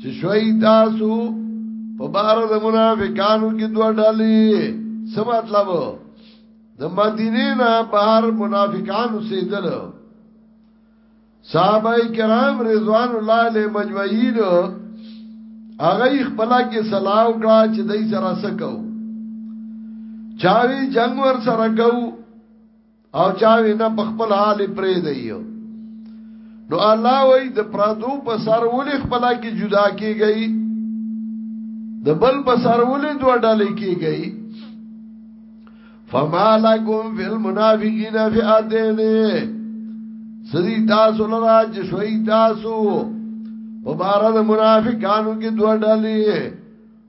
چې شوي تاسو په بار د منافقانو کې دوه ډلې څه مطلب د مدینه نه بهر منافقان اوسېدل صحابه کرام رضوان الله علیه مجمعین هغه خپل کې صلاح وکړه چې دای سره سکو چاوی جنگ ور سره کو او چاوی نه په خپل حال پرې دی نو الله وای د پرادو په سر ولې خپل کې جدا کیږي د بل په سر ولې دوه ډلې کیږي فما لکم فی المنافقین فی اتین سدی تاسو لرا چې شوي تاسو په بار د منافقانو کې دوه ډلې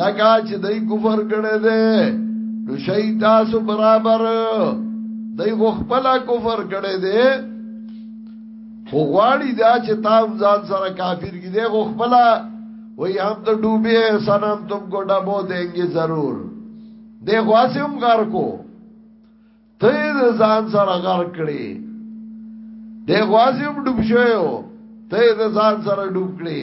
لکه چې دای کفر کړي دي نو شي تاسو برابر دای خو خپل کفر کړي دي خو غواړي دا چې تام ځان سره کافر کې دي خو خپل وای هم ته ډوبه سنم تم کو ډبو دینګي ضرور دی خو اسیم غار کو ته ځان سره غار کړي دی خو اسیم ډوب شوی ته ځان سره ډوب کړي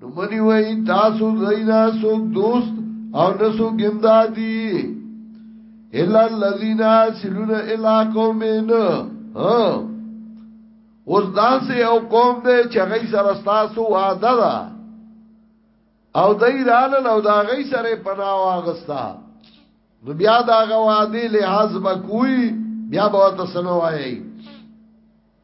نو منی وای تاسو زینا سو دوست او نسو گمدادی الا الذين سلون الا قومن ها اوس داسې او قوم دې چې غي سره تاسو وعده ده او دای رال او دا غي سره پناه واغستا نو بیا دا غوادي لحاظ بکوي بیا به تاسو نو وایي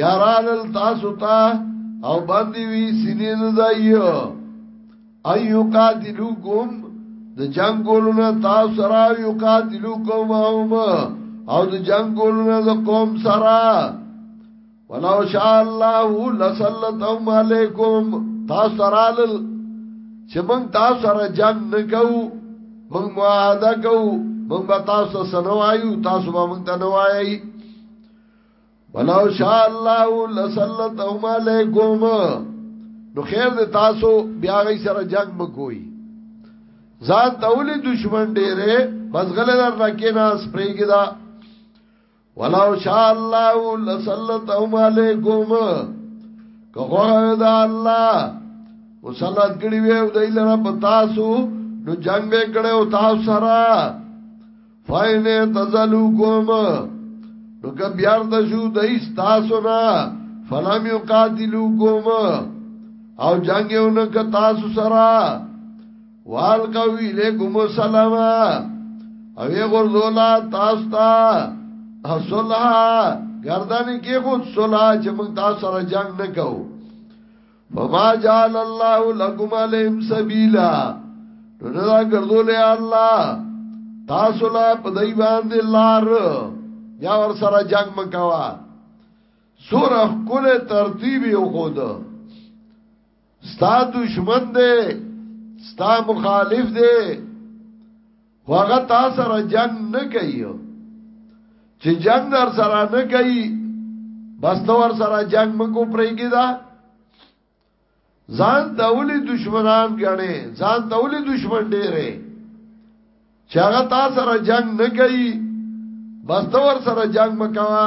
یاران تاسو ته او باندې وی سینې نه ځایو ایو قاتلوکم د جنگ ګولونه تاسو سره یو قاتلوکم او او د جنگ ګولونه د قوم سره ولو شاء الله لسلطهم علیکم تاسو سره چې موږ تاسو سره جنگ نکوو موږ معاهده کوو موږ به تاسو سره وایو تاسو به موږ ته وایي ولو شاء الله لسلطهم علیکم نو خیر د تاسو بیا غي سره جنگ مکوئ ځان ته ولې دشمن ډېره بس غل در رکه نه سپریګی دا ولو شاء الله لسلطهم علیکم که خو دا الله مسلط کړی وي او دای لره پتاسو نو جنگ به کړو تاسو سره فاین تزلوکم نو که بیار تشو دای ستاسو نا فلم یو قاتلوکم او جنگ یو نک تاسو سرا وال کوي لیکم السلام او یې غرزولا تاسو ته صلح گردن کې خود صلح چې موږ تاسو سره جنگ نکو فما جعل الله لكم عليهم سبيلا رضا ګرځولې الله تاسو لا په دای باندې لار یا ور سره جنگ مکوا سوره کول ترتیب یو خود ستا دشمن دې ستا مخالف دې هغه تا سره جنگ نه کوي چې جنگ در سره نه کوي بس تو ور سره جنگ مکو پرېږي دا ځان دولي دشمنان غړي ځان دولي دشمن ډېره چې هغه تا سره جنگ نه کوي بس تو ور سره جنگ مکوا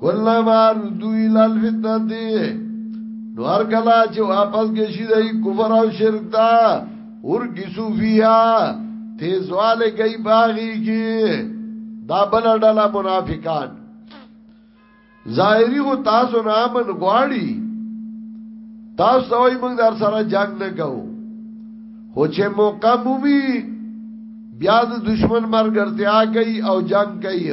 کله ما ردو ال الفتنه دی نو هر کله چې واپس کې شي د کفر او شرک تا اور کی صوفیا تیزواله گئی باغی کی دا بل ډلا منافقان ظاهری هو تاسو نامن غواړي تاسو وای موږ در سره جنگ نه کوو خو چې موقع مومي بیا د دشمن مرګرتیا کوي او جنگ کوي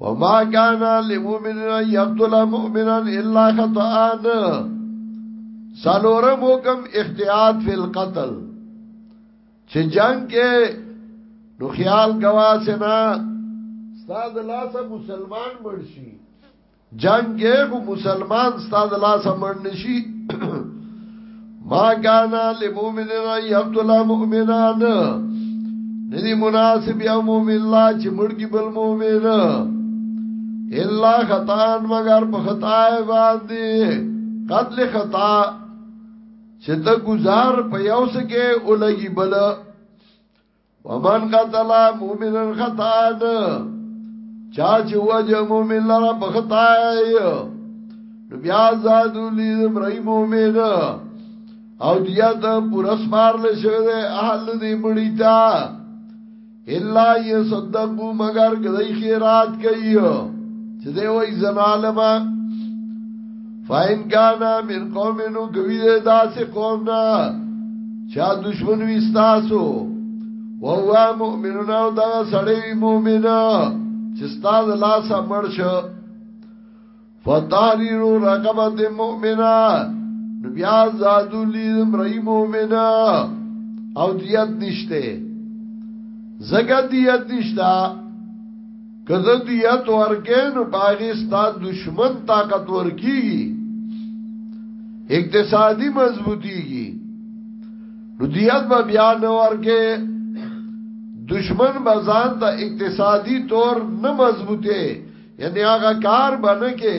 وما كان لمؤمن ان يقتل مؤمنا الا خطا سالورم حکم احتیاط فی القتل چې جنگ کې نو خیال گوا سنا استاد لاسه مسلمان مرشي جنگ خو مسلمان ستاد لا سمړ نشي ما کانا لمؤمن را یقتل مؤمنان ندی مناسب یا مؤمن لا چې مړګي بل مؤمن الا خطان مگر په خطا باندې قتل خطا چې ته گزار په یو سکه اولګي بل ومن قتل مؤمن خطا چا چې وجه مؤمن لره په خطا نو بیا زادو لی برای مؤمن او دیا ته پورا سپار له شوی ده اهل دې مړی تا الا یصدقو مگر کدی خیرات کوي چې دوی زنالما فاین کانا من قوم نو کوي دا سه قوم نه چا دشمن وي تاسو او هو مؤمنون او دا سړی وي مؤمن چې تاسو لا سمړ شو فتحریر رقبت مؤمنه نو بیا زادو لیدم رئی مؤمنه او دیت نشته زګا دیت نشته کزه دیت ورکې نو باغی ستا دشمن طاقت ورکیږي اقتصادي مضبوطیږي نو دیت به بیا نه ورکې دشمن بزان ته اقتصادي طور نه مضبوطه یعنی هغه کار باندې کې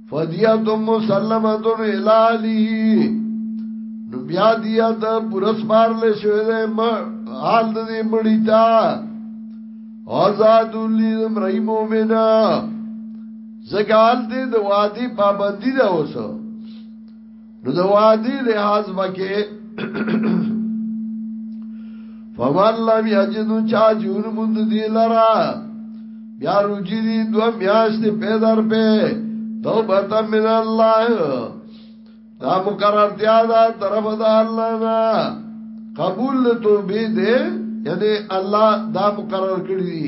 فدیه مسلمه الالی نو بیا دیا دا پورس بار لے شوئے دے حال دا دی مڑی تا آزاد اللی دم رئی مومنا زکال دے دا وادی پابندی دا ہو سو نو د وادي لحاظ وکې فمن لم یجدو چا جون مند دی لرا بیا روجی دی دو میاشت پیدر پی توبتا من اللہ دا مقرر تیا دا طرف دا اللہ نا قبول توبی دے یعنی اللہ دا مقرر کردی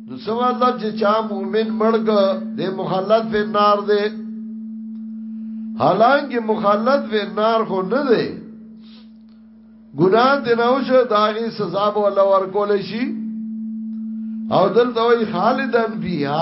نو څه مطلب چې چا مؤمن مړګ دې مخلد په نار دې حالانکه مخلد په نار خو نه دې ګناه دې نه وشه داغي سزا به الله ورکول شي او دلته وی خالدن بیا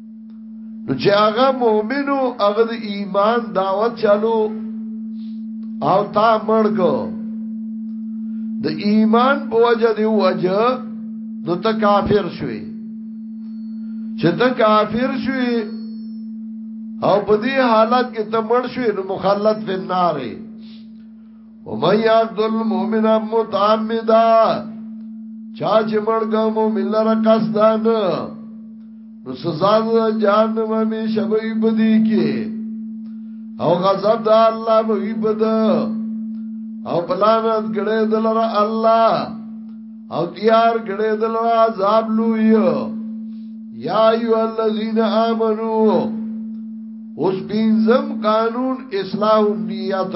نو چې هغه مؤمنو هغه د ایمان دعوت چالو او تا مرګ د ایمان په وجه دی وجه نو ته کافر شوی چې ته کافر شوی او په دې حالت کې ته مړ شوی نو مخلد فی النار ومن یقتل مؤمن متعمدا چا چې مرګه مؤمن لره قصدان نو سزا د جهنم می شبې بدی کې او غضب د الله به وي بد او بلانت ګړې دلره الله او تیار ګړې دلره عذاب لوی یا ایو الذین آمنو اوس بینزم قانون اصلاح النیت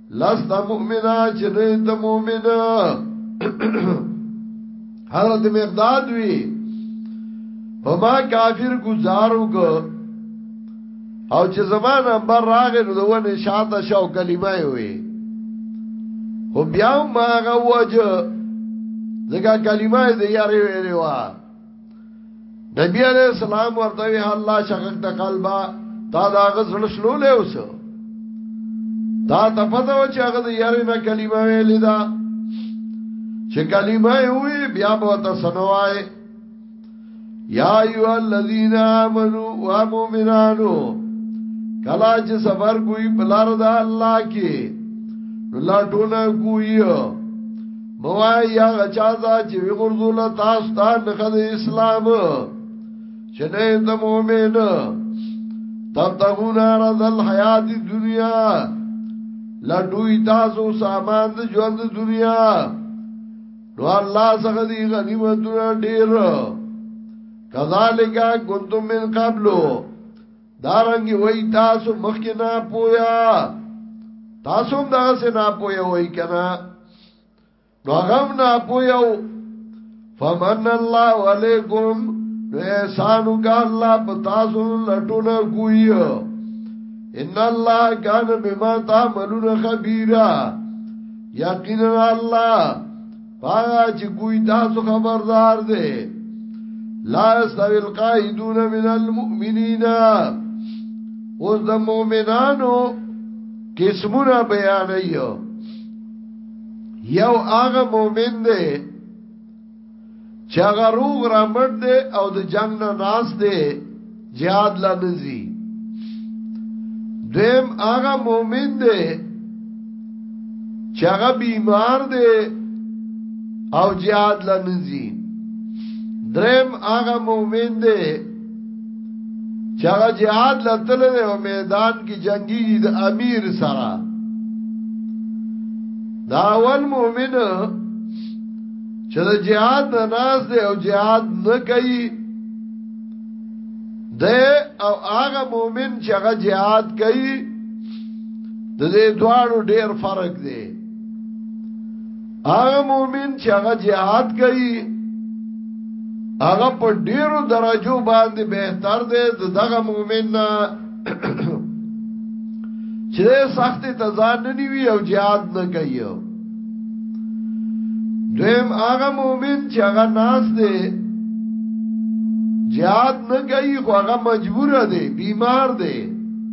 لستا مؤمنا چې نه د مؤمن حضرت مقداد وی په ما کافر گزارو کو او چې زمان انبر راغې نو دوه نشاته شو کلمه وي خو بیا ما غوجه ځکه کلمه دې یاري ویلې وا نبی علیہ السلام ورته وی الله شقق د قلبا تا دا غزل شلو له اوس تا ته پته و چې هغه د یاري نه کلمه ویلې دا چې کلمه وی بیا به تاسو سنوای یا ایو الذین آمنو و مؤمنانو کلا چې سفر کوئی بلار دا الله کې نو لا ټول کوئی موای یا غچا دا چې وی غرزول تاسو ته نخد اسلام چې نه د مؤمن تب تغون عرض الحیات دنیا لټوی تاسو سامان د ژوند دنیا نو الله څخه دی غنیمتونه ډیر کذالک کنتم من قبلو دارنګي وای تاسو مخکې نه پویا تاسو هم دا سه نه پویا وای کنه نو غم نه پویو فمن الله علیکم احسانو کا الله پتاسو لټونه کوی ان الله کان بما تعملون خبیرا یقینا الله پایا چې کوی تاسو خبردار دی لا استوی القائدون من المؤمنین اوس د مؤمنانو قسمونه بیانایو یو هغه مؤمن دی چې هغه روغ را مړ دی او د جنگ نه ناس دی jihad لا نزي دیم هغه مؤمن دی چې هغه بیمار دی او jihad لا نزي دریم هغه مؤمن دی چې هغه جهاد لتل دی او میدان کې جنگي د امیر سره دا اول مؤمن چې د جهاد نه ناز دی او جهاد نه کوي د او هغه مؤمن چې هغه جهاد کوي د دې دواړو ډیر فرق دی هغه مؤمن چې هغه jihad کوي هغه په ډیرو درجو باندې بهتر دی دغه مؤمن نه چې سخت تزان نه نیوي او jihad نه کوي دویم هغه مؤمن چې هغه ناس دی jihad نه کوي خو هغه مجبور دی بیمار دی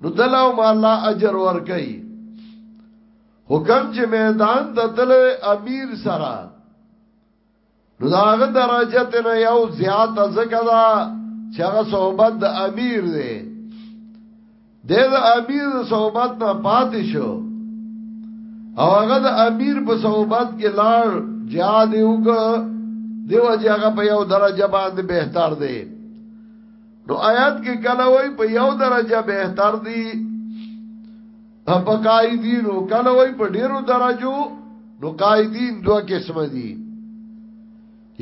نو دلاو ما الله اجر ور کوي حکم چې میدان ته تل امیر سره نو داغه درجه ته نه یو زیات ځکه دا چې هغه صحبت د امیر دی د امیر صحبت نه پاتې شو او هغه د امیر په صحبت کې لار جهاد یو دیو چې هغه په یو درجه باندې بهتر دی نو آیات کې کله وای په یو درجه بهتر دي په قائدینو کله وای په ډیرو درجو نو قائدین دوه قسم دي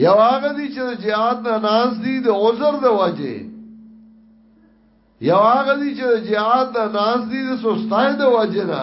یو هغه دي چې جهاد نه ناز دي د عذر د وجه یو هغه دي چې جهاد نه ناز دي د سستای د وجه نه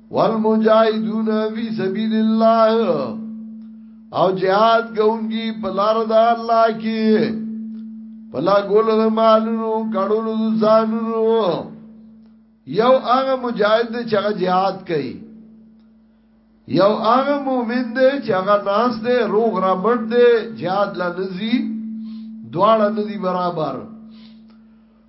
والمجاهدون فی سبیل الله او جهاد کوونکی په لار د الله کې په لا ګول د مالونو کړولو د ځانونو یو هغه مجاهد چې هغه جهاد کوي یو هغه مؤمن دی چې هغه ناس دی روغ را مړ دی جهاد لنزي دواړه ندي برابر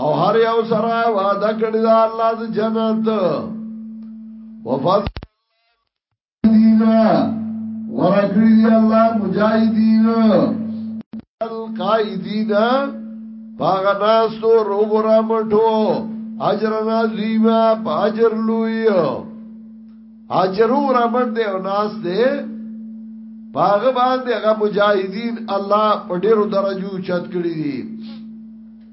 او هر یو سره وعده کړی دا الله د جنت وفات دینا ورکړی دی الله مجاهدین القائدین پاغه ناس تو روغرا مټو اجر نازیما پاجر لوی اجر را مټ دی او ناس دی پاغه باندې هغه مجاهدین الله په ډیرو درجو چت کړی دي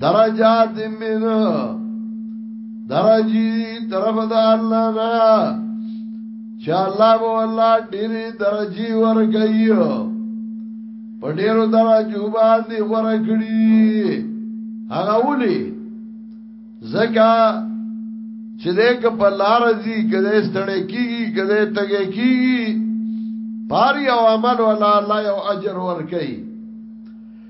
درجات من درجی طرف دا اللہ نا چا اللہ بو اللہ ڈیری درجی ورگئی پا ڈیرو درجو باندی ورکڑی اگا اولی زکا چې دې ک په لار دي کده ستړې کیږي کده تګې کیږي پاری او عمل ولا الله یو اجر ور کوي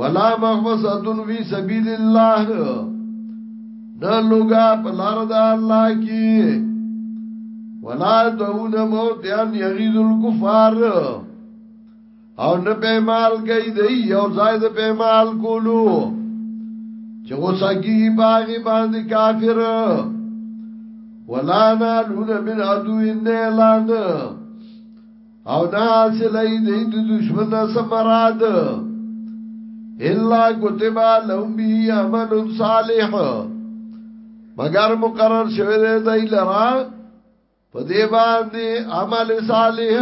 ولا مخمصتن فی سبیل الله نه لوګا په لار د الله کې ولا دعون موت یان یغیذ الکفار او نه پیمال گئی دی یو ځای د پیمال کولو چې غوسه کی باغی باندې کافر ولا نالون من عدو ان اعلان او دا سلی دی د دشمن سمراد الا کتب لهم بی عمل صالح مگر مقرر شوه دی دای لرا په دی باندې عمل صالح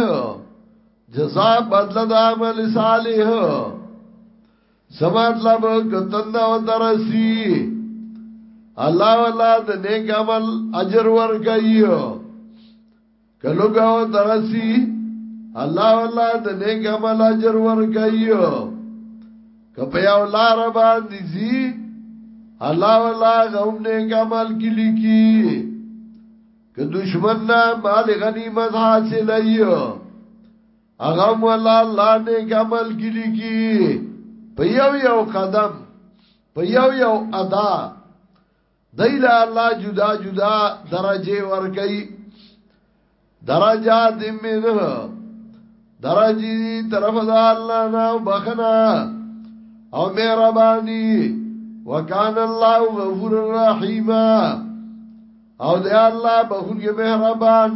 جزاء بدل د عمل صالح سمات لب کتند او درسی الله ولا د نیک عمل اجر ورکایو کلو گاو ترسی الله والله د نیک عمل اجر ورکایو کپه یو لار باندې زی الله والله غوم نیک عمل کی لیکي که دشمن نه مال غنیمت حاصل ایو هغه مولا الله نیک عمل کی لیکي په یو یو قدم په یو یو ادا دیل الله جدا جدا درجه ورکي درجات منه درجی طرف دا الله نا بخنا او مهرباني وکان الله غفور الرحیم او دی الله بخون کې مهربان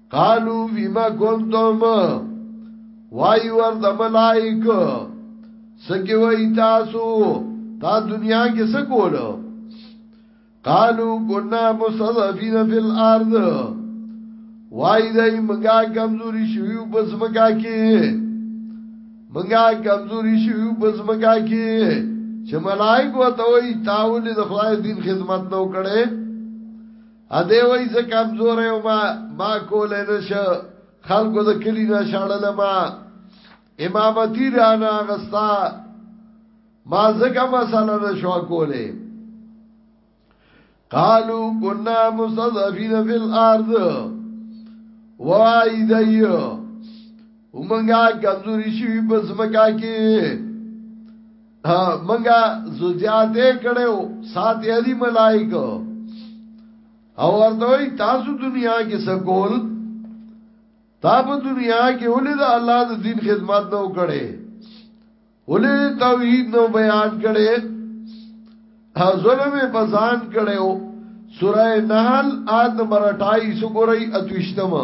قالو فيما كنتم وای ور د ملائک سګي وای تاسو تا دنیا کې سګولو قالو كنا مستضعفين في الارض وای دای مګه کمزوري شویو بس مګه کې مګه کمزوري شویو بس مګه کې چې ملائک وته وای تاول د خدای دین خدمت نو کړي ا دې وای ز کمزور یو ما ما کول نه ش خلکو د کلی نه شړل ما امامتی را نه غستا ما زګه مساله نه شو کوله قالو کنا مستضعفین فی الارض وای دیو ومنګه کمزوري شي په زمکا کې منګه زوجاته کړو سات یری ملائک او ورته تاسو دنیا کې سکول تا په دنیا کې ولې د الله د دین خدمت نه وکړي ولې توحید نو بیان کړي ظلم په ځان کړو سورہ نحل آیت نمبر 28 وګورئ اتوشتمه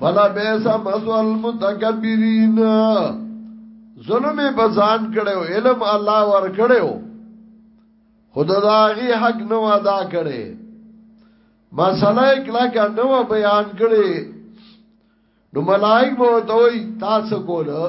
فلا بیس مزو المتکبرین ظلم بزان کړو علم الله ور کړو خدا دا غي حق نو ادا کړي مسله اکلا کا نو بیان کړي نو ملائک به وتوي تاسو کوله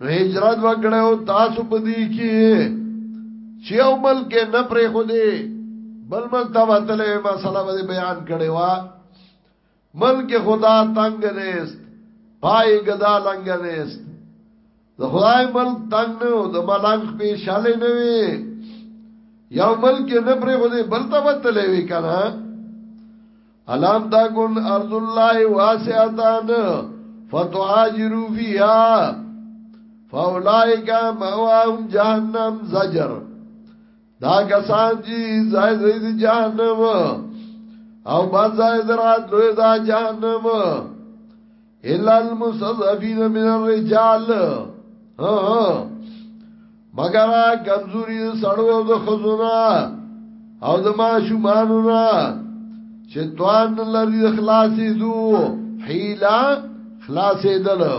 نو هجرت وکړو تاسو په دې کې چې یو ملک نه پرې خو دې بل ملک ته وتلې مسله به بیان کړي وا ملک خدا تنگ نیست پای گدا لنگ نیست د خدای ملک تنگ نه او د ملنګ په شاله نه وي یو ملک نه پرې خو دې بل ته وتلې وی کنه الام تکن ارض الله واسعتان فتهاجروا فيها فاولائک مواهم جهنم زجر دا کسان جی زای زید جهنم او بازای درات لوی دا جهنم الا المستضعفين من الرجال ها ها مگر کمزوري سړو او د خزونه او د ماشومانو نه چې توان لري خلاصې دو حیلا خلاصې دلو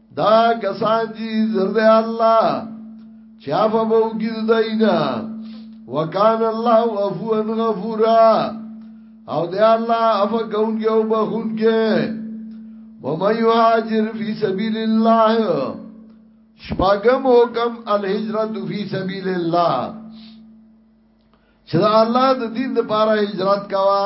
دا کسان چې زرد الله چا په وګید داینا وکان الله عفوا غفورا او دی الله اف کون کې او بخون کې ومن يهاجر في سبيل الله شپاګم حکم الهجرت فی سبیل الله چې الله د دین لپاره هجرت کوا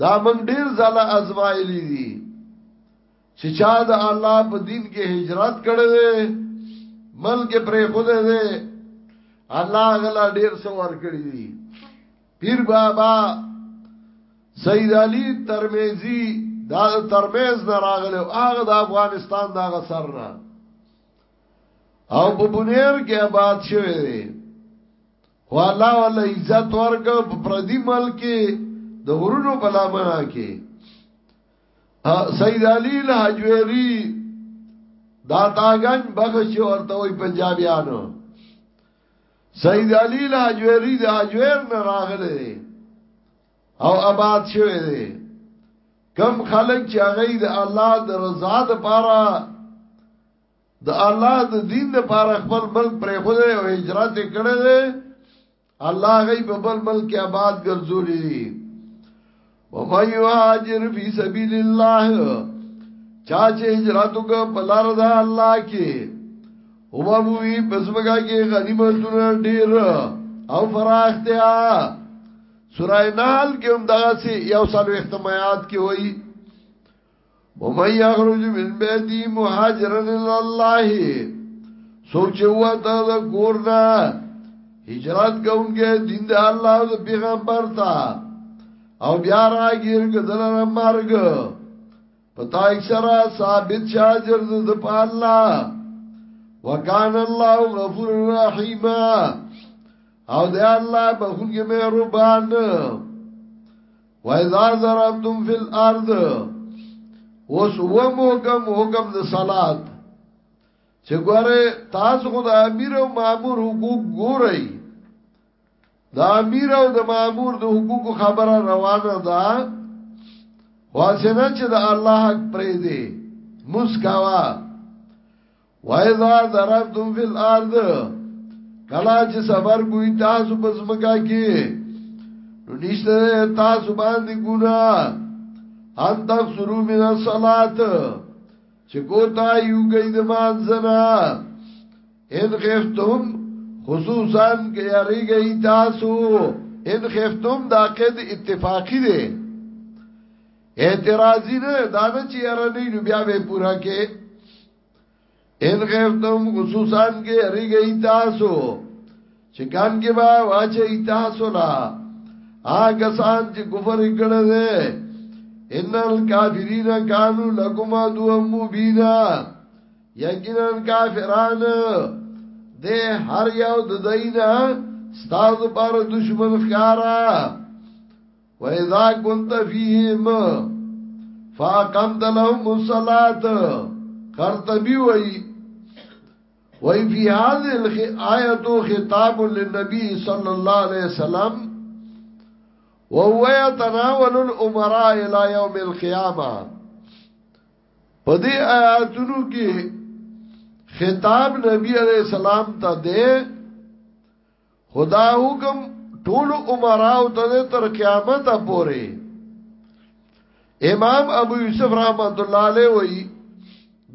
دا موږ ډیر ځله ازمایلی دي چې چا د الله په دین کې هجرت کړی دی ملک پرې خوده دی الله غلا ډیر څه ور کړی دی پیر بابا سید علی ترمیزی دا ترمیز نه راغله هغه د افغانستان دا غسر نه او په بنیر کې آباد شوی دی والا ولا عزت ورک په پردي ملک د غرونو بلا منا کې سید علی الحجویری دا تاګن بخش ورته وي پنجابیانو سید علی الحجویری د حجویر نه راغله او آباد شوه دی کم خلک چې هغه د الله د رضا لپاره د الله د دین لپاره خپل ملک پرې خو دی او هجرت یې کړی دی الله غي په بل ملک آباد ګرځولې دي و مې یهاجر فی سبیل الله چا چې هجرت وکړ په لار د الله کې او وی پسمګه کې غنیمتونه ډیر او فراختیا سورای نال کې هم دغه سي یو سالو اختمایات کې وایي ومن يخرج من بيتي مهاجرا الى الله سوچ هوا تا دا کورنا هجرت کوونکې دین د الله او پیغمبر تا او بیا راګیر کدل را مرګ پتا اکثرا ثابت شاجر د په الله وکان الله غفور رحیم او د الله بخون کې مهربان وَإِذَا ضَرَبْتُمْ فِي الْأَرْضِ اوس و موکم حکم د صلات چې ګوره تاسو خو د امیر او مامور حقوق ګورئ د امیر او د مامور د حقوق خبره روانه ده واسنه چې د الله حق پرې دی مسکوا وایذا ضربتم فی الارض کلا چې سفر کوی تاسو په زمکا کې نو نشته تاسو باندې ګنا ان تاسو من الصلات چې کوتا یو گئی د مانځنا ان خفتم خصوصا کې یری گئی تاسو ان خفتم دا قید اتفاقی دی اعتراضی نه دا نه چې یاره نه بیا به پورا کې ان خفتم خصوصا کې هری گئی تاسو چې کان کې با واچې تاسو لا هغه سان چې کفر کړه دې ان الکافرین کانو لکم ادو مبینا یقینا کافران دې هر یو د دینه ستاسو پر دشمن ښکارا و اذا كنت فيهم فاقمت لهم الصلاه قرطبي وای وای فی هذه الایات خطاب للنبي صلى الله عليه وسلم وهو يتناول الامراء الى يوم القيامه په دې آیاتونو کې خطاب نبی علیہ السلام ته ده خدا حکم ټول عمراو ته تر قیامت پورې امام ابو یوسف رحمت الله علیه وی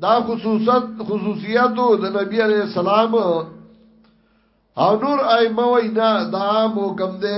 دا خصوصت خصوصیاتو د نبی علیہ السلام او نور ائمه وینا دا حکم دی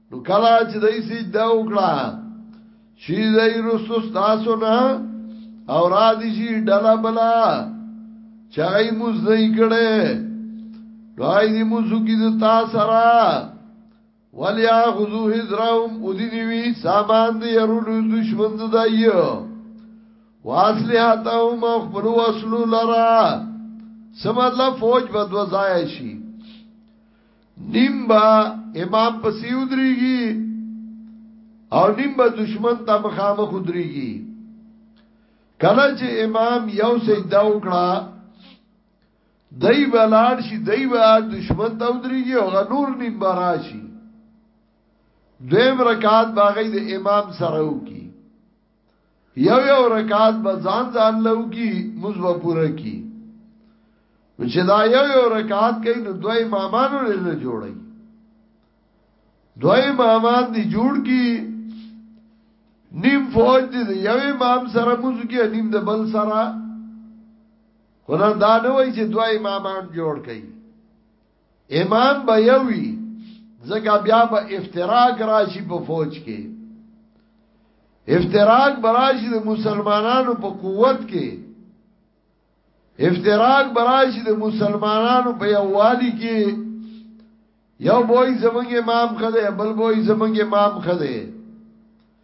نو کلا چې دای سجده وکړه شي دای رسو تاسو نه او را دي شي ډلا بلا چای موز نه کړي راي دي موزو کې د تا سره ولیا خذو حذرهم ودی وی سامان دی يرولو دشمن دایو واسلحتهم خپل وسلو لرا سمدلا فوج بدوځای شي نیم با امام پسی ادریگی او نیم با دشمن تا مخامخ ادریگی کله چې امام یو سجده وکړه دای بلار شي دای با دشمن ته ودریږي او غنور نیم براشي دویم رکعات باغی د امام سره وکي یو یو رکعات به ځان ځان لو کی موږ به پوره کی نو چې دا یو یو رکعات کوي نو دوی امامانو نه جوړي دوی امامان دي جوړ کی نیم فوج دي یو امام سره موږ کی نیم د بل سره خدای دا نه وای چې دوی امامان جوړ کړي امام به یوی زګه بیا به افتراق راشي په فوج کې افتراق براشي د مسلمانانو په قوت کې افتراق براشي د مسلمانانو په یووالي کې یو بوئی زمنګ امام خده بل بوئی زمنګ امام خده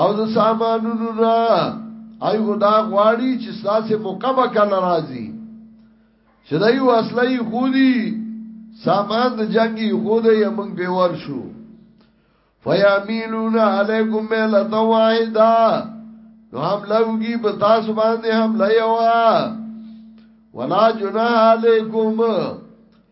او د سامانونو نه ای خدا غواړي چې ساسه مکمه کله راځي چې دای وسلې خودي سامان د جنگي خوده یې موږ به ورشو فیامینون علیکم مل توحیدا نو هم لوګي په تاسو باندې هم لیوا ولا جناح علیکم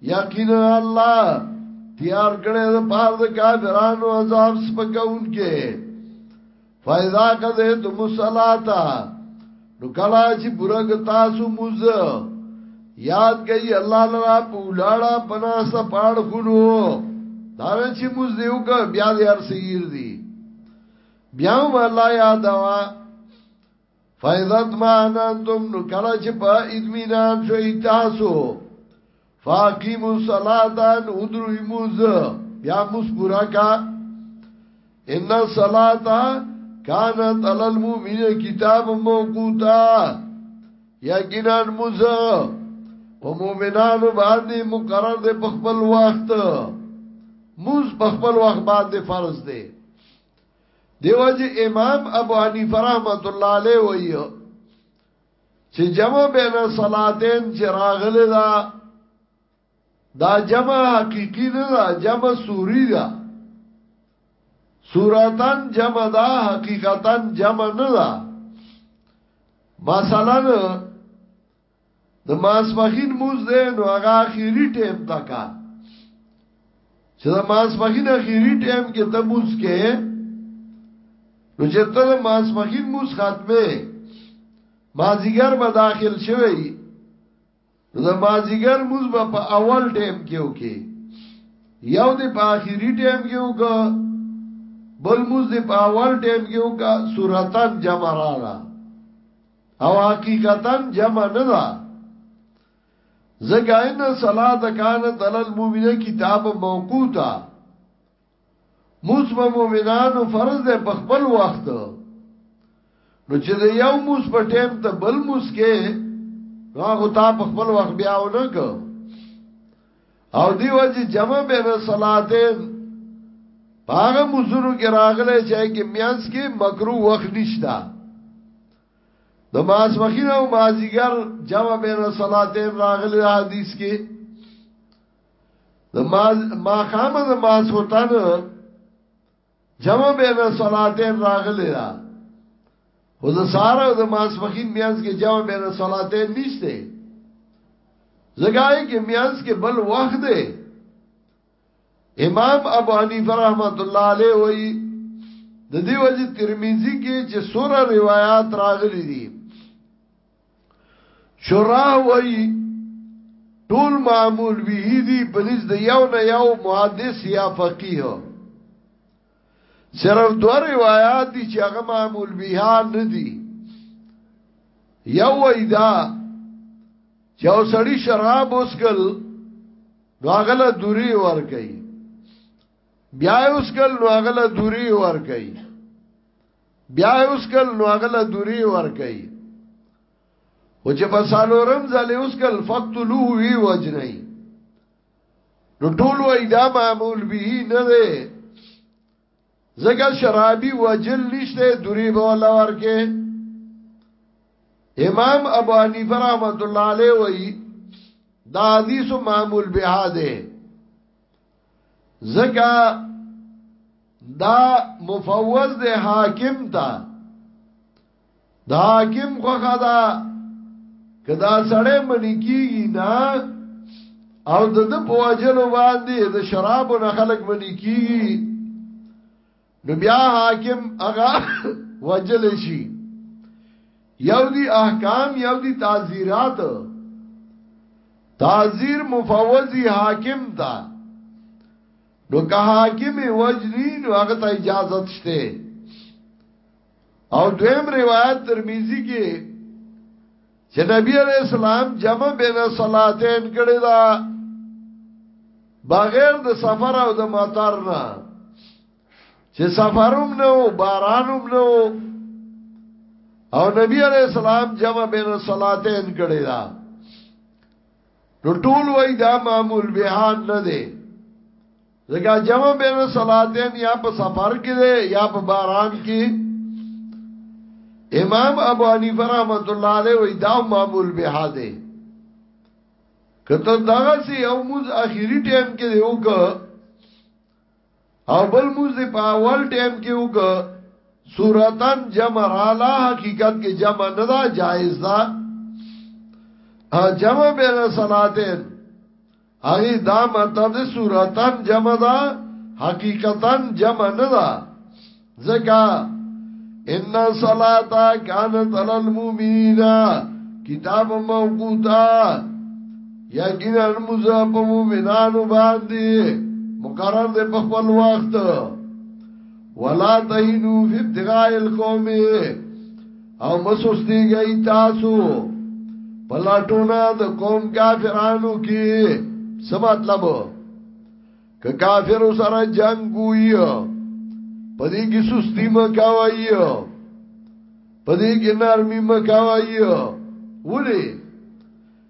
یقینا الله تیار کړی د پاره د کافرانو عذاب سپکون کې فایدا کده د مصلاتا نو کلا چې برګ تاسو موز یاد گئی الله لرا پولاړه پنا سپاړ خونو دار چې موز دیو کا بیا دې ارسیر دی بیا هم الله یاد وا فایذات ما انتم نو کله چې په اطمینان شوي تاسو فاقیم الصلاتان ادروی موز بیا موز پورا کا ان الصلاتا کانت علی المؤمن کتاب موقوتا یقینا موز په مؤمنانو باندې مقرر دی په خپل وخت موز په خپل وخت باندې فرض دی دیواجی امام ابو حنیفه رحمت الله علیه وایو چې جمع بین صلاتین چې راغلی دا دا جمع حقیقی نه دا جمع سوری دا سورتن جمع دا حقیقتن جمع نه دا مثلا د ماسپخین موز ده نو هغه اخیری ټیم تا کا چې د ماسپخین اخیری ټیم کې ته موز کې نو چې ته د ماسپخین موز خاتمه مازیګر به داخل شوی نو د مازیګر موز به په اول ټیم کې وکي یو د په اخیری ټیم کې وکړه بل موز د په اول ټیم کې وکړه سورتان جمرالا او حقیقتا جمع نه ده زګا ان صلات کان تل المؤمن کتاب موقوتا موسم مومنانو فرض ده په خپل وخت نو چې یو موس په ټیم ته بل موس کې هغه تا په خپل وخت بیا ونه کړ او دی وجه جمع بین صلاتین پاغه مزونو کې راغله چې کې میانس کې مکرو وخت نشتا د ماس مخینه او مازیګر جمع بین صلاتین راغله حدیث کې د ما ما خامه د ماس وطن جمع بین الصلاتین راغلی دا خو د سهار او د ماسپخین میانس کې جمع بین الصلاتین نشته زګای کې میانس کې بل وخت دی امام ابو حنیفه رحمت الله علیه وی د دیو جی ترمذی کې چې سوره روایت راغلي دي شراه وای ټول معمول به دي پنځ د یو نه یو محدث یا فقيه صرف دو روایات دي چې هغه معمول به نه دي یو وای دا چې او سړی شراب وسکل نو هغه له دوری ور کوي بیا اوس کل نو اغله دوری ور کوي بیا اوس کل نو هغه دوری ور کوي او چې په سالورم ځلې اوس کل فقتلوه وی وجنی نو ټول وای دا معمول به نه دی زګه شرابي وجل نشته دوری به ولا ورکه امام ابو حنیفه رحمۃ اللہ علیہ وی دا حدیث معمول به ده زکا دا مفوض دے حاکم تا دا حاکم خوخه دا کدا سړی منی کیږي نه او د د پواجلو باندې د شرابو نه خلک منی کیږي نو بیا حاکم هغه وجل شي یو دی احکام یو دی تعزیرات تعزیر مفوضی حاکم تا نو که حاکم وجنی نو هغه ته اجازت شته او دویم روایت ترمذی کې چې نبی علیہ السلام جمع بین صلاتین کړی دا بغیر د سفر او د مطر نه چې سفروم نه او بارانوم نه او نبی علیہ السلام جمع بین صلاتین کړی دا نو ټول وای دا معمول بهان نه دی ځکه جمع بین صلاتین یا په سفر کې دی یا په باران کې امام ابو حنیفه رحمت الله علیه وی دا معمول به دی کته دا سی او موز اخیری ټیم کې دی وک او بل موز په اول ټیم کې وک صورتن جمع رالا حقیقت کې جمع نه دا جایز ده جمع بین صلاتین هغه دا مطلب د صورتن جمع ده حقیقتن جمع نه ده ځکه ان صلات كانت على المؤمنين کتاب موقوتا یقینا موزه په مؤمنانو باندې مقرر ده په خپل وخت ولا تهینو فی ابتغاء القوم او مسوستی گئی تاسو پلاټونه د قوم کافرانو کې څه مطلب که کافر سره جنگ کوي پدې کې سستی مکاوي پدې کې نرمي مکاوي ولې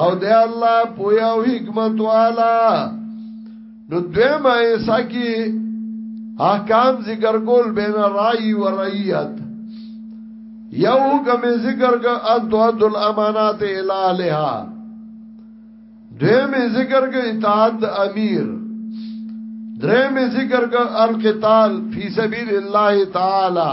او د الله پویا او حکمت والا نو دویمه ایسا کی احکام ذکر کول بین رائی و رعیت یو حکم ذکر کا ادواد الامانات الالہا دویمه ذکر کا اطاعت امیر درېمه ذکر کا القتال فی سبیل الله تعالی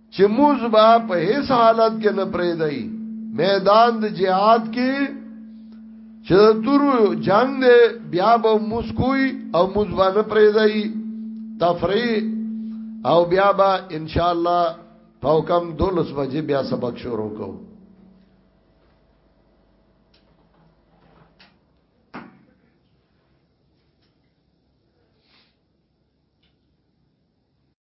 چې موږ به په هیڅ حالت کې نه پرې دی میدان د جهاد کې چې تور جنگ دی بیا به موږ کوی او موږ به نه پرې دی تفریح او بیا به ان شاء الله په کم دولس بجې بیا سبق شروع کوو